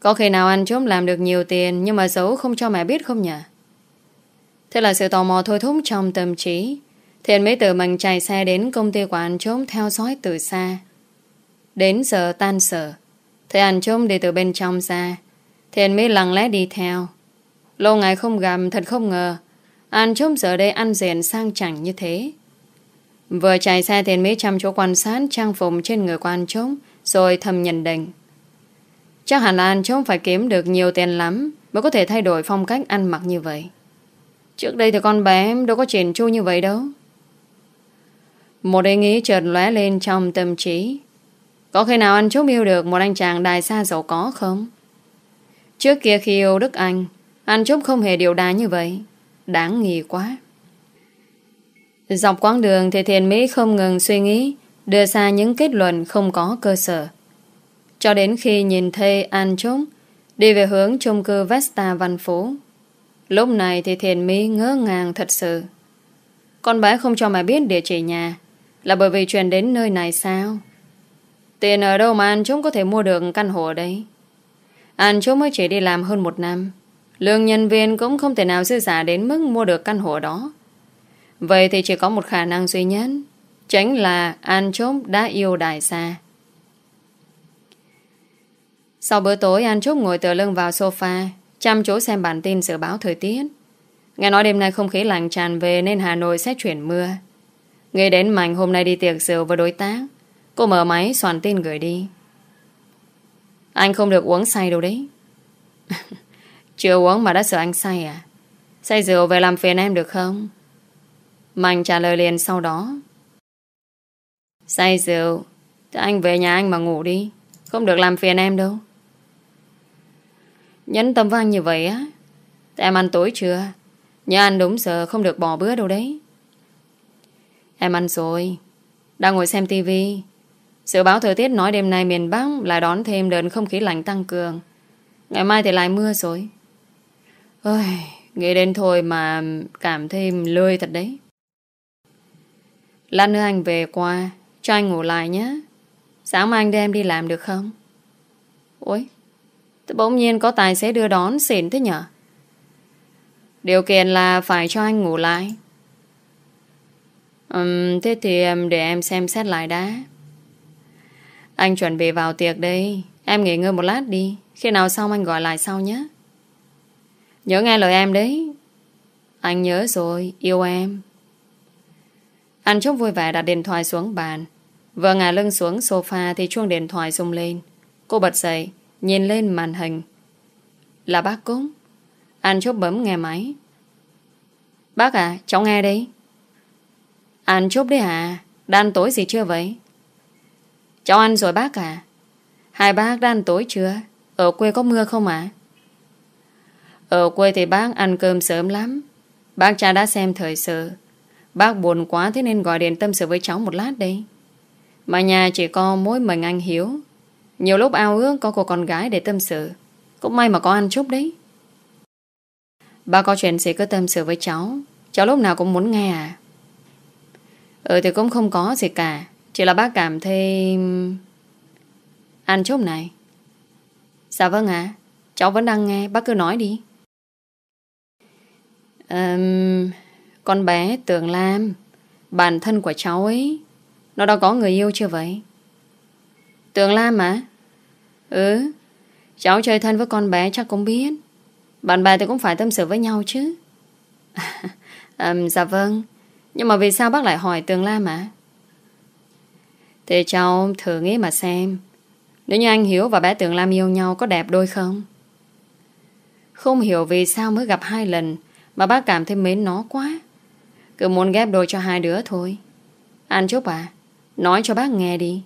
Có khi nào anh trốn làm được nhiều tiền nhưng mà giấu không cho mẹ biết không nhỉ? Thế là sự tò mò thôi thúc trong tâm trí Thiện mới tự mình chạy xe đến công ty của anh trốn theo dõi từ xa. Đến giờ tan sở, thì anh trốn đi từ bên trong ra. Thiện mới lặng lẽ đi theo. Lâu ngày không gặp, thật không ngờ. An trốn giờ đây ăn rèn sang chẳng như thế. Vừa chạy xe thì mới chăm chỗ quan sát trang phục trên người quan anh rồi thầm nhận định. Chắc hẳn là anh trốn phải kiếm được nhiều tiền lắm mới có thể thay đổi phong cách ăn mặc như vậy. Trước đây thì con bé em đâu có triển chu như vậy đâu. Một ý nghĩ chợt lóe lên trong tâm trí. Có khi nào anh chúc yêu được một anh chàng đài xa giàu có không? Trước kia khi yêu Đức Anh, anh Trúc không hề điều đà như vậy. Đáng nghi quá. Dọc quãng đường thì thiền Mỹ không ngừng suy nghĩ, đưa ra những kết luận không có cơ sở. Cho đến khi nhìn thấy An Trúc đi về hướng chung cư Vesta Văn Phú. Lúc này thì thiền Mỹ ngỡ ngàng thật sự. Con bé không cho mẹ biết địa chỉ nhà là bởi vì chuyển đến nơi này sao? Tiền ở đâu mà An chúng có thể mua được căn hộ ở đây? An chúng mới chỉ đi làm hơn một năm. Lương nhân viên cũng không thể nào dư giả đến mức mua được căn hộ đó. Vậy thì chỉ có một khả năng duy nhất. Chính là An Trúc đã yêu Đại xa. Sau bữa tối, An Trúc ngồi tựa lưng vào sofa, chăm chú xem bản tin dự báo thời tiết. Nghe nói đêm nay không khí lạnh tràn về nên Hà Nội sẽ chuyển mưa. Nghe đến mảnh hôm nay đi tiệc rượu với đối tác Cô mở máy soạn tin gửi đi Anh không được uống say đâu đấy Chưa uống mà đã sợ anh say à Say rượu về làm phiền em được không Mạnh trả lời liền sau đó. Say rượu, thì anh về nhà anh mà ngủ đi. Không được làm phiền em đâu. Nhấn tâm với anh như vậy á. Em ăn tối chưa? Nhớ ăn đúng giờ không được bỏ bữa đâu đấy. Em ăn rồi. Đang ngồi xem tivi Dự báo thời tiết nói đêm nay miền Bắc lại đón thêm đợt không khí lạnh tăng cường. Ngày mai thì lại mưa rồi. Ôi, nghĩ đến thôi mà cảm thấy lười thật đấy. Lát nữa anh về qua, cho anh ngủ lại nhé. Sáng mai anh đem đi làm được không? Ôi, tôi bỗng nhiên có tài xế đưa đón xỉn thế nhở? Điều kiện là phải cho anh ngủ lại. Uhm, thế thì để em xem xét lại đã. Anh chuẩn bị vào tiệc đây. Em nghỉ ngơi một lát đi. Khi nào xong anh gọi lại sau nhé. Nhớ nghe lời em đấy. Anh nhớ rồi, yêu em. Anh chốc vui vẻ đặt điện thoại xuống bàn. Vừa ngả lưng xuống sofa thì chuông điện thoại rung lên. Cô bật dậy, nhìn lên màn hình. Là bác cúng Anh chốt bấm nghe máy. Bác à, cháu nghe đấy Anh chốt đấy à? Đang tối gì chưa vậy? Cháu ăn rồi bác à? Hai bác đã ăn tối chưa? Ở quê có mưa không ạ? Ở quê thì bác ăn cơm sớm lắm. Bác cha đã xem thời sự. Bác buồn quá thế nên gọi điện tâm sự với cháu một lát đây. Mà nhà chỉ có mỗi mình anh Hiếu. Nhiều lúc ao ước có cô con gái để tâm sự. Cũng may mà có ăn chút đấy. Bác có chuyện gì cứ tâm sự với cháu. Cháu lúc nào cũng muốn nghe à? Ừ thì cũng không có gì cả. Chỉ là bác cảm thấy... Ăn chút này. Dạ vâng ạ. Cháu vẫn đang nghe. Bác cứ nói đi. Um, con bé Tường Lam Bản thân của cháu ấy Nó đã có người yêu chưa vậy? Tường Lam mà Ừ Cháu chơi thân với con bé chắc cũng biết. Bạn bè thì cũng phải tâm sự với nhau chứ. Um, Dạ vâng. Nhưng mà vì sao bác lại hỏi Tường Lam à Thì cháu thử nghĩ mà xem. Nếu như anh Hiếu và bé Tường Lam yêu nhau Có đẹp đôi không? Không hiểu vì sao mới gặp hai lần mà bác cảm thấy mến nó quá. Cứ muốn ghép đôi cho hai đứa thôi. Anh chúc à Nói cho bác nghe đi.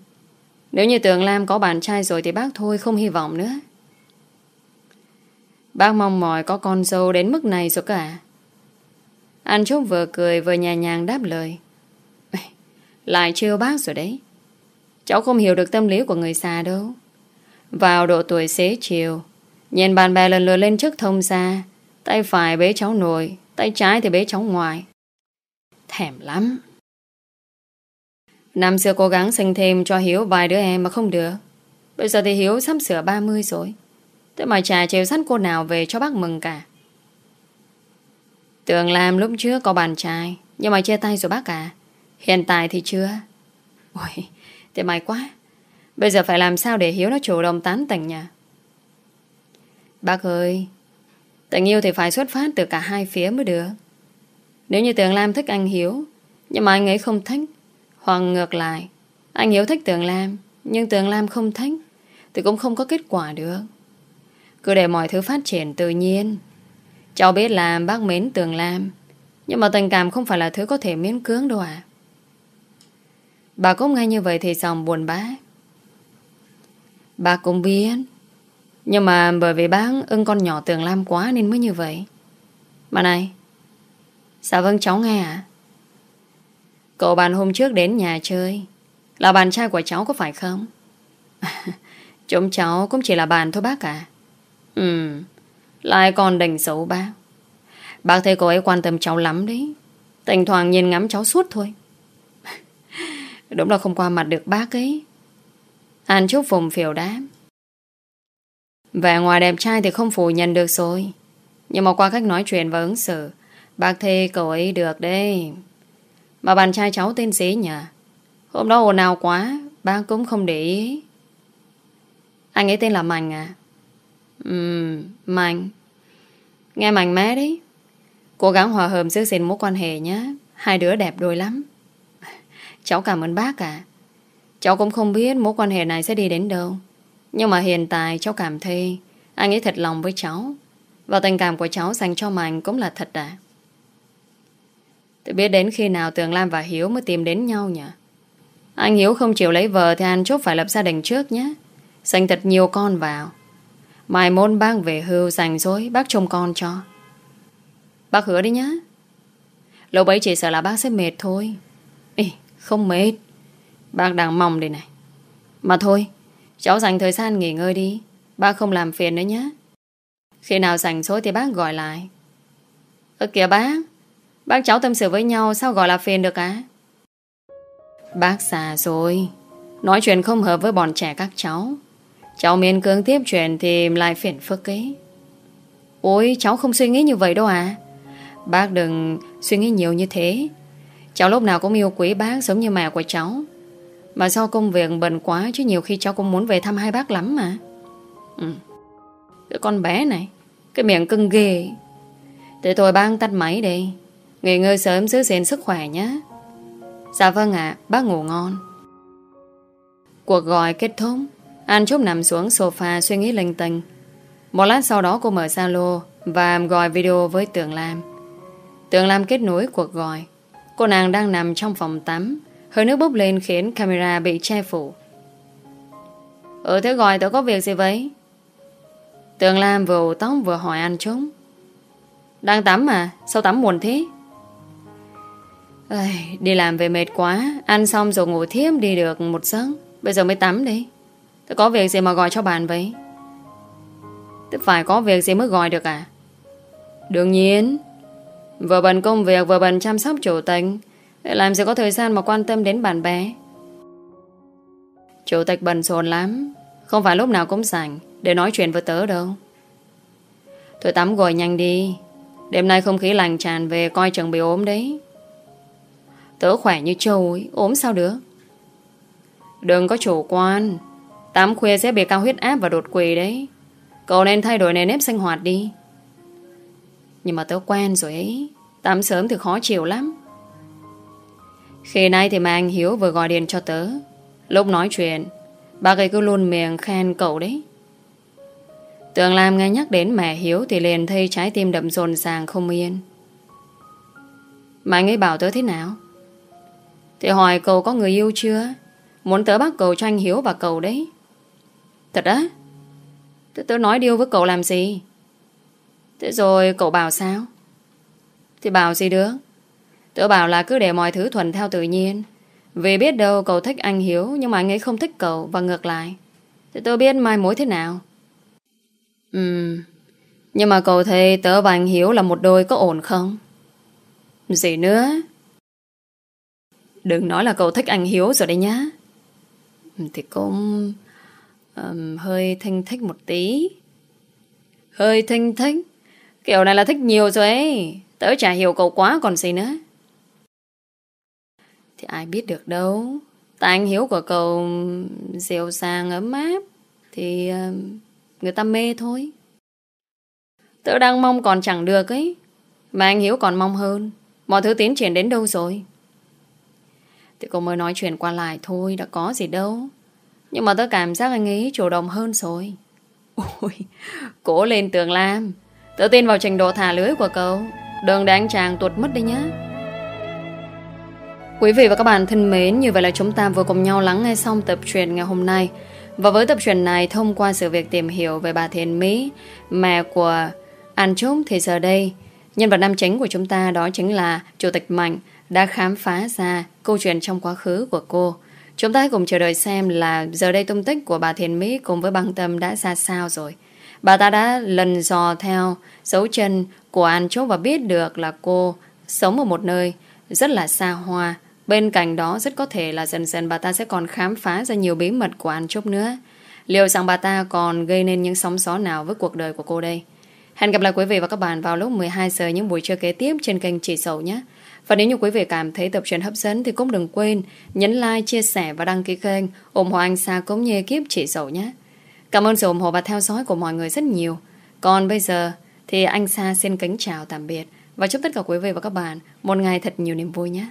Nếu như Tường Lam có bạn trai rồi Thì bác thôi, không hy vọng nữa. Bác mong mỏi có con dâu đến mức này rồi cả. Anh chúc vừa cười vừa nhẹ nhàng đáp lời. Lại trêu bác rồi đấy. Cháu không hiểu được tâm lý của người xa đâu. Vào độ tuổi xế chiều, Nhìn bạn bè lần lượt lên trước thông gia. Tay phải bế cháu nội Tay trái thì bế cháu ngoài. Thèm lắm. Năm xưa cố gắng sinh thêm cho Hiếu vài đứa em mà không được. Bây giờ thì Hiếu sắp sửa 30 rồi. Thế mà chả chịu sẵn cô nào về cho bác mừng cả. Tưởng làm lúc trước có bạn trai Nhưng mà chia tay rồi bác à. Hiện tại thì chưa. Ôi, thế may quá. Bây giờ phải làm sao để Hiếu nó chủ động tán tỉnh nhỉ? Bác ơi Tình yêu thì phải xuất phát từ cả hai phía mới được. Nếu như Tường Lam thích anh Hiếu, Nhưng mà anh ấy không thích, Hoặc ngược lại, Anh Hiếu thích Tường Lam, Nhưng Tường Lam không thích, Thì cũng không có kết quả được. Cứ để mọi thứ phát triển tự nhiên. Cháu biết là bác mến Tường Lam, Nhưng mà tình cảm không phải là thứ có thể miễn cưỡng đâu à Bà cũng nghe như vậy thì dòng buồn bã. Bà cũng biết. Nhưng mà bởi vì bác ưng con nhỏ Tường Lam quá nên mới như vậy. Mà này Dạ vâng cháu nghe ạ. Cậu bạn hôm trước đến nhà chơi, Là bạn trai của cháu có phải không? Chúng cháu cũng chỉ là bạn thôi bác à Ừ Lại còn đành xấu bác. Bác thấy cô ấy quan tâm cháu lắm đấy. Thỉnh thoảng nhìn ngắm cháu suốt thôi. Đúng là không qua mặt được bác ấy. An chúc phùng phiểu đáp. Vẻ ngoài đẹp trai thì không phủ nhận được rồi. Nhưng mà qua cách nói chuyện và ứng xử, Bác thê cậu ấy được đấy. Mà bạn trai cháu tên gì nhỉ? Hôm đó ồn ào quá, Bác cũng không để ý. Anh ấy tên là Mạnh à? Ừm, Mạnh. Nghe Mạnh mé đấy. Cố gắng hòa hợp giữ gìn mối quan hệ nhé. Hai đứa đẹp đôi lắm. Cháu cảm ơn bác à. Cháu cũng không biết mối quan hệ này sẽ đi đến đâu. Nhưng mà hiện tại cháu cảm thấy Anh ấy thật lòng với cháu Và tình cảm của cháu dành cho Mạnh cũng là thật đã. Tôi biết đến khi nào Tường Lam và Hiếu mới tìm đến nhau nhỉ? Anh Hiếu không chịu lấy vợ thì anh chốt phải lập gia đình trước nhé. dành thật nhiều con vào. Mai môn bác về hưu rảnh rỗi bác trông con cho. Bác hứa đi nhá. Lúc ấy chỉ sợ là bác sẽ mệt thôi. Ê, không mệt. Bác đang mong đây này. Mà thôi, cháu dành thời gian nghỉ ngơi đi. Bác không làm phiền nữa nhé. Khi nào rảnh số thì bác gọi lại. Ơ kìa bác, bác cháu tâm sự với nhau sao gọi là phiền được á? Bác già rồi, nói chuyện không hợp với bọn trẻ các cháu. Cháu miên cương tiếp chuyện thì lại phiền phức ấy. Ôi, cháu không suy nghĩ như vậy đâu à? Bác đừng suy nghĩ nhiều như thế. Cháu lúc nào cũng yêu quý bác giống như mẹ của cháu. Mà do công việc bận quá chứ nhiều khi cháu cũng muốn về thăm hai bác lắm mà. Ừ. Cái con bé này, cái miệng cưng ghê. Để tôi bác tắt máy đi. Nghỉ ngơi sớm giữ gìn sức khỏe nhé. Dạ vâng ạ, bác ngủ ngon. Cuộc gọi kết thúc. An Trúc nằm xuống sofa suy nghĩ linh tinh. Một lát sau đó cô mở Zalo và gọi video với Tường Lam. Tường Lam kết nối cuộc gọi. Cô nàng đang nằm trong phòng tắm. Hơi nước bốc lên khiến camera bị che phủ. Ừ thế gọi tớ có việc gì vậy? Tường Lam vừa ủ tóc vừa hỏi anh chúng. Đang tắm mà, sao tắm muộn thế? Ây, đi làm về mệt quá Ăn xong rồi ngủ thiếp đi được một giấc Bây giờ mới tắm đi Tớ có việc gì mà gọi cho bạn vậy Tớ phải có việc gì mới gọi được à Đương nhiên Vừa bận công việc vừa bận chăm sóc chủ tình làm gì có thời gian mà quan tâm đến bạn bè. Chủ tịch bận rộn lắm Không phải lúc nào cũng rảnh Để nói chuyện với tớ đâu. Thôi tắm gội nhanh đi Đêm nay không khí lành tràn về Coi chừng bị ốm đấy. Tớ khỏe như trâu ấy, ốm sao được? Đừng có chủ quan Tắm khuya sẽ bị cao huyết áp và đột quỵ đấy. Cậu nên thay đổi nền nếp sinh hoạt đi. Nhưng mà tớ quen rồi ấy Tắm sớm thì khó chịu lắm. Khi nay thì mà anh Hiếu vừa gọi điện cho tớ. Lúc nói chuyện Bà ấy cứ luôn miệng khen cậu đấy. Tường làm nghe nhắc đến mẹ Hiếu Thì liền thấy trái tim đậm dồn sàng không yên. Mà anh ấy bảo tớ thế nào? Thì hỏi cậu có người yêu chưa? Muốn tớ bắt cậu cho anh Hiếu và cậu đấy. Thật á? Tớ, tớ nói điều với cậu làm gì? Thế rồi cậu bảo sao? Thì bảo gì được? Tớ bảo là cứ để mọi thứ thuần theo tự nhiên Vì biết đâu cậu thích anh Hiếu Nhưng mà anh ấy không thích cậu Và ngược lại Thì tớ biết mai mối thế nào Ừ Nhưng mà cậu thấy tớ và anh Hiếu là một đôi có ổn không Gì nữa Đừng nói là cậu thích anh Hiếu rồi đấy nhá. Thì cũng um, hơi thanh thích một tí. Hơi thanh thích? Kiểu này là thích nhiều rồi ấy. Tớ chả hiểu cậu quá còn gì nữa. Thì ai biết được đâu. Tại anh Hiếu của cậu dịu dàng ấm áp. Thì ờ, người ta mê thôi. Tớ đang mong còn chẳng được ấy. Mà anh Hiếu còn mong hơn. Mọi thứ tiến triển đến đâu rồi? Thì cô mới nói chuyện qua lại thôi, Đã có gì đâu Nhưng mà tớ cảm giác anh ấy chủ động hơn rồi Ôi, Cố lên tường lam Tớ tin vào trình độ thả lưới của cậu Đừng để anh chàng tuột mất đi nhé Quý vị và các bạn thân mến, Như vậy là chúng ta vừa cùng nhau lắng nghe xong tập truyền ngày hôm nay Và với tập truyền này, Thông qua sự việc tìm hiểu về bà Thiền Mỹ, Mẹ của An Trúc Thì giờ đây, Nhân vật nam chính của chúng ta đó chính là Chủ tịch Mạnh đã khám phá ra câu chuyện trong quá khứ của cô. Chúng ta hãy cùng chờ đợi xem là giờ đây tung tích của bà Thiền Mỹ cùng với băng tâm đã ra sao rồi. Bà ta đã lần dò theo dấu chân của An Trúc và biết được là cô sống ở một nơi rất là xa hoa. Bên cạnh đó rất có thể là dần dần bà ta sẽ còn khám phá ra nhiều bí mật của An Trúc nữa. Liệu rằng bà ta còn gây nên những sóng gió nào với cuộc đời của cô đây? Hẹn gặp lại quý vị và các bạn vào lúc 12 giờ những buổi trưa kế tiếp trên kênh Chị Sầu nhé. Và nếu như quý vị cảm thấy tập truyện hấp dẫn thì cũng đừng quên nhấn like, chia sẻ và đăng ký kênh ủng hộ anh Sa cũng như kiếp chị sầu nhé. Cảm ơn sự ủng hộ và theo dõi của mọi người rất nhiều. Còn bây giờ thì anh Sa xin kính chào tạm biệt và chúc tất cả quý vị và các bạn một ngày thật nhiều niềm vui nhé.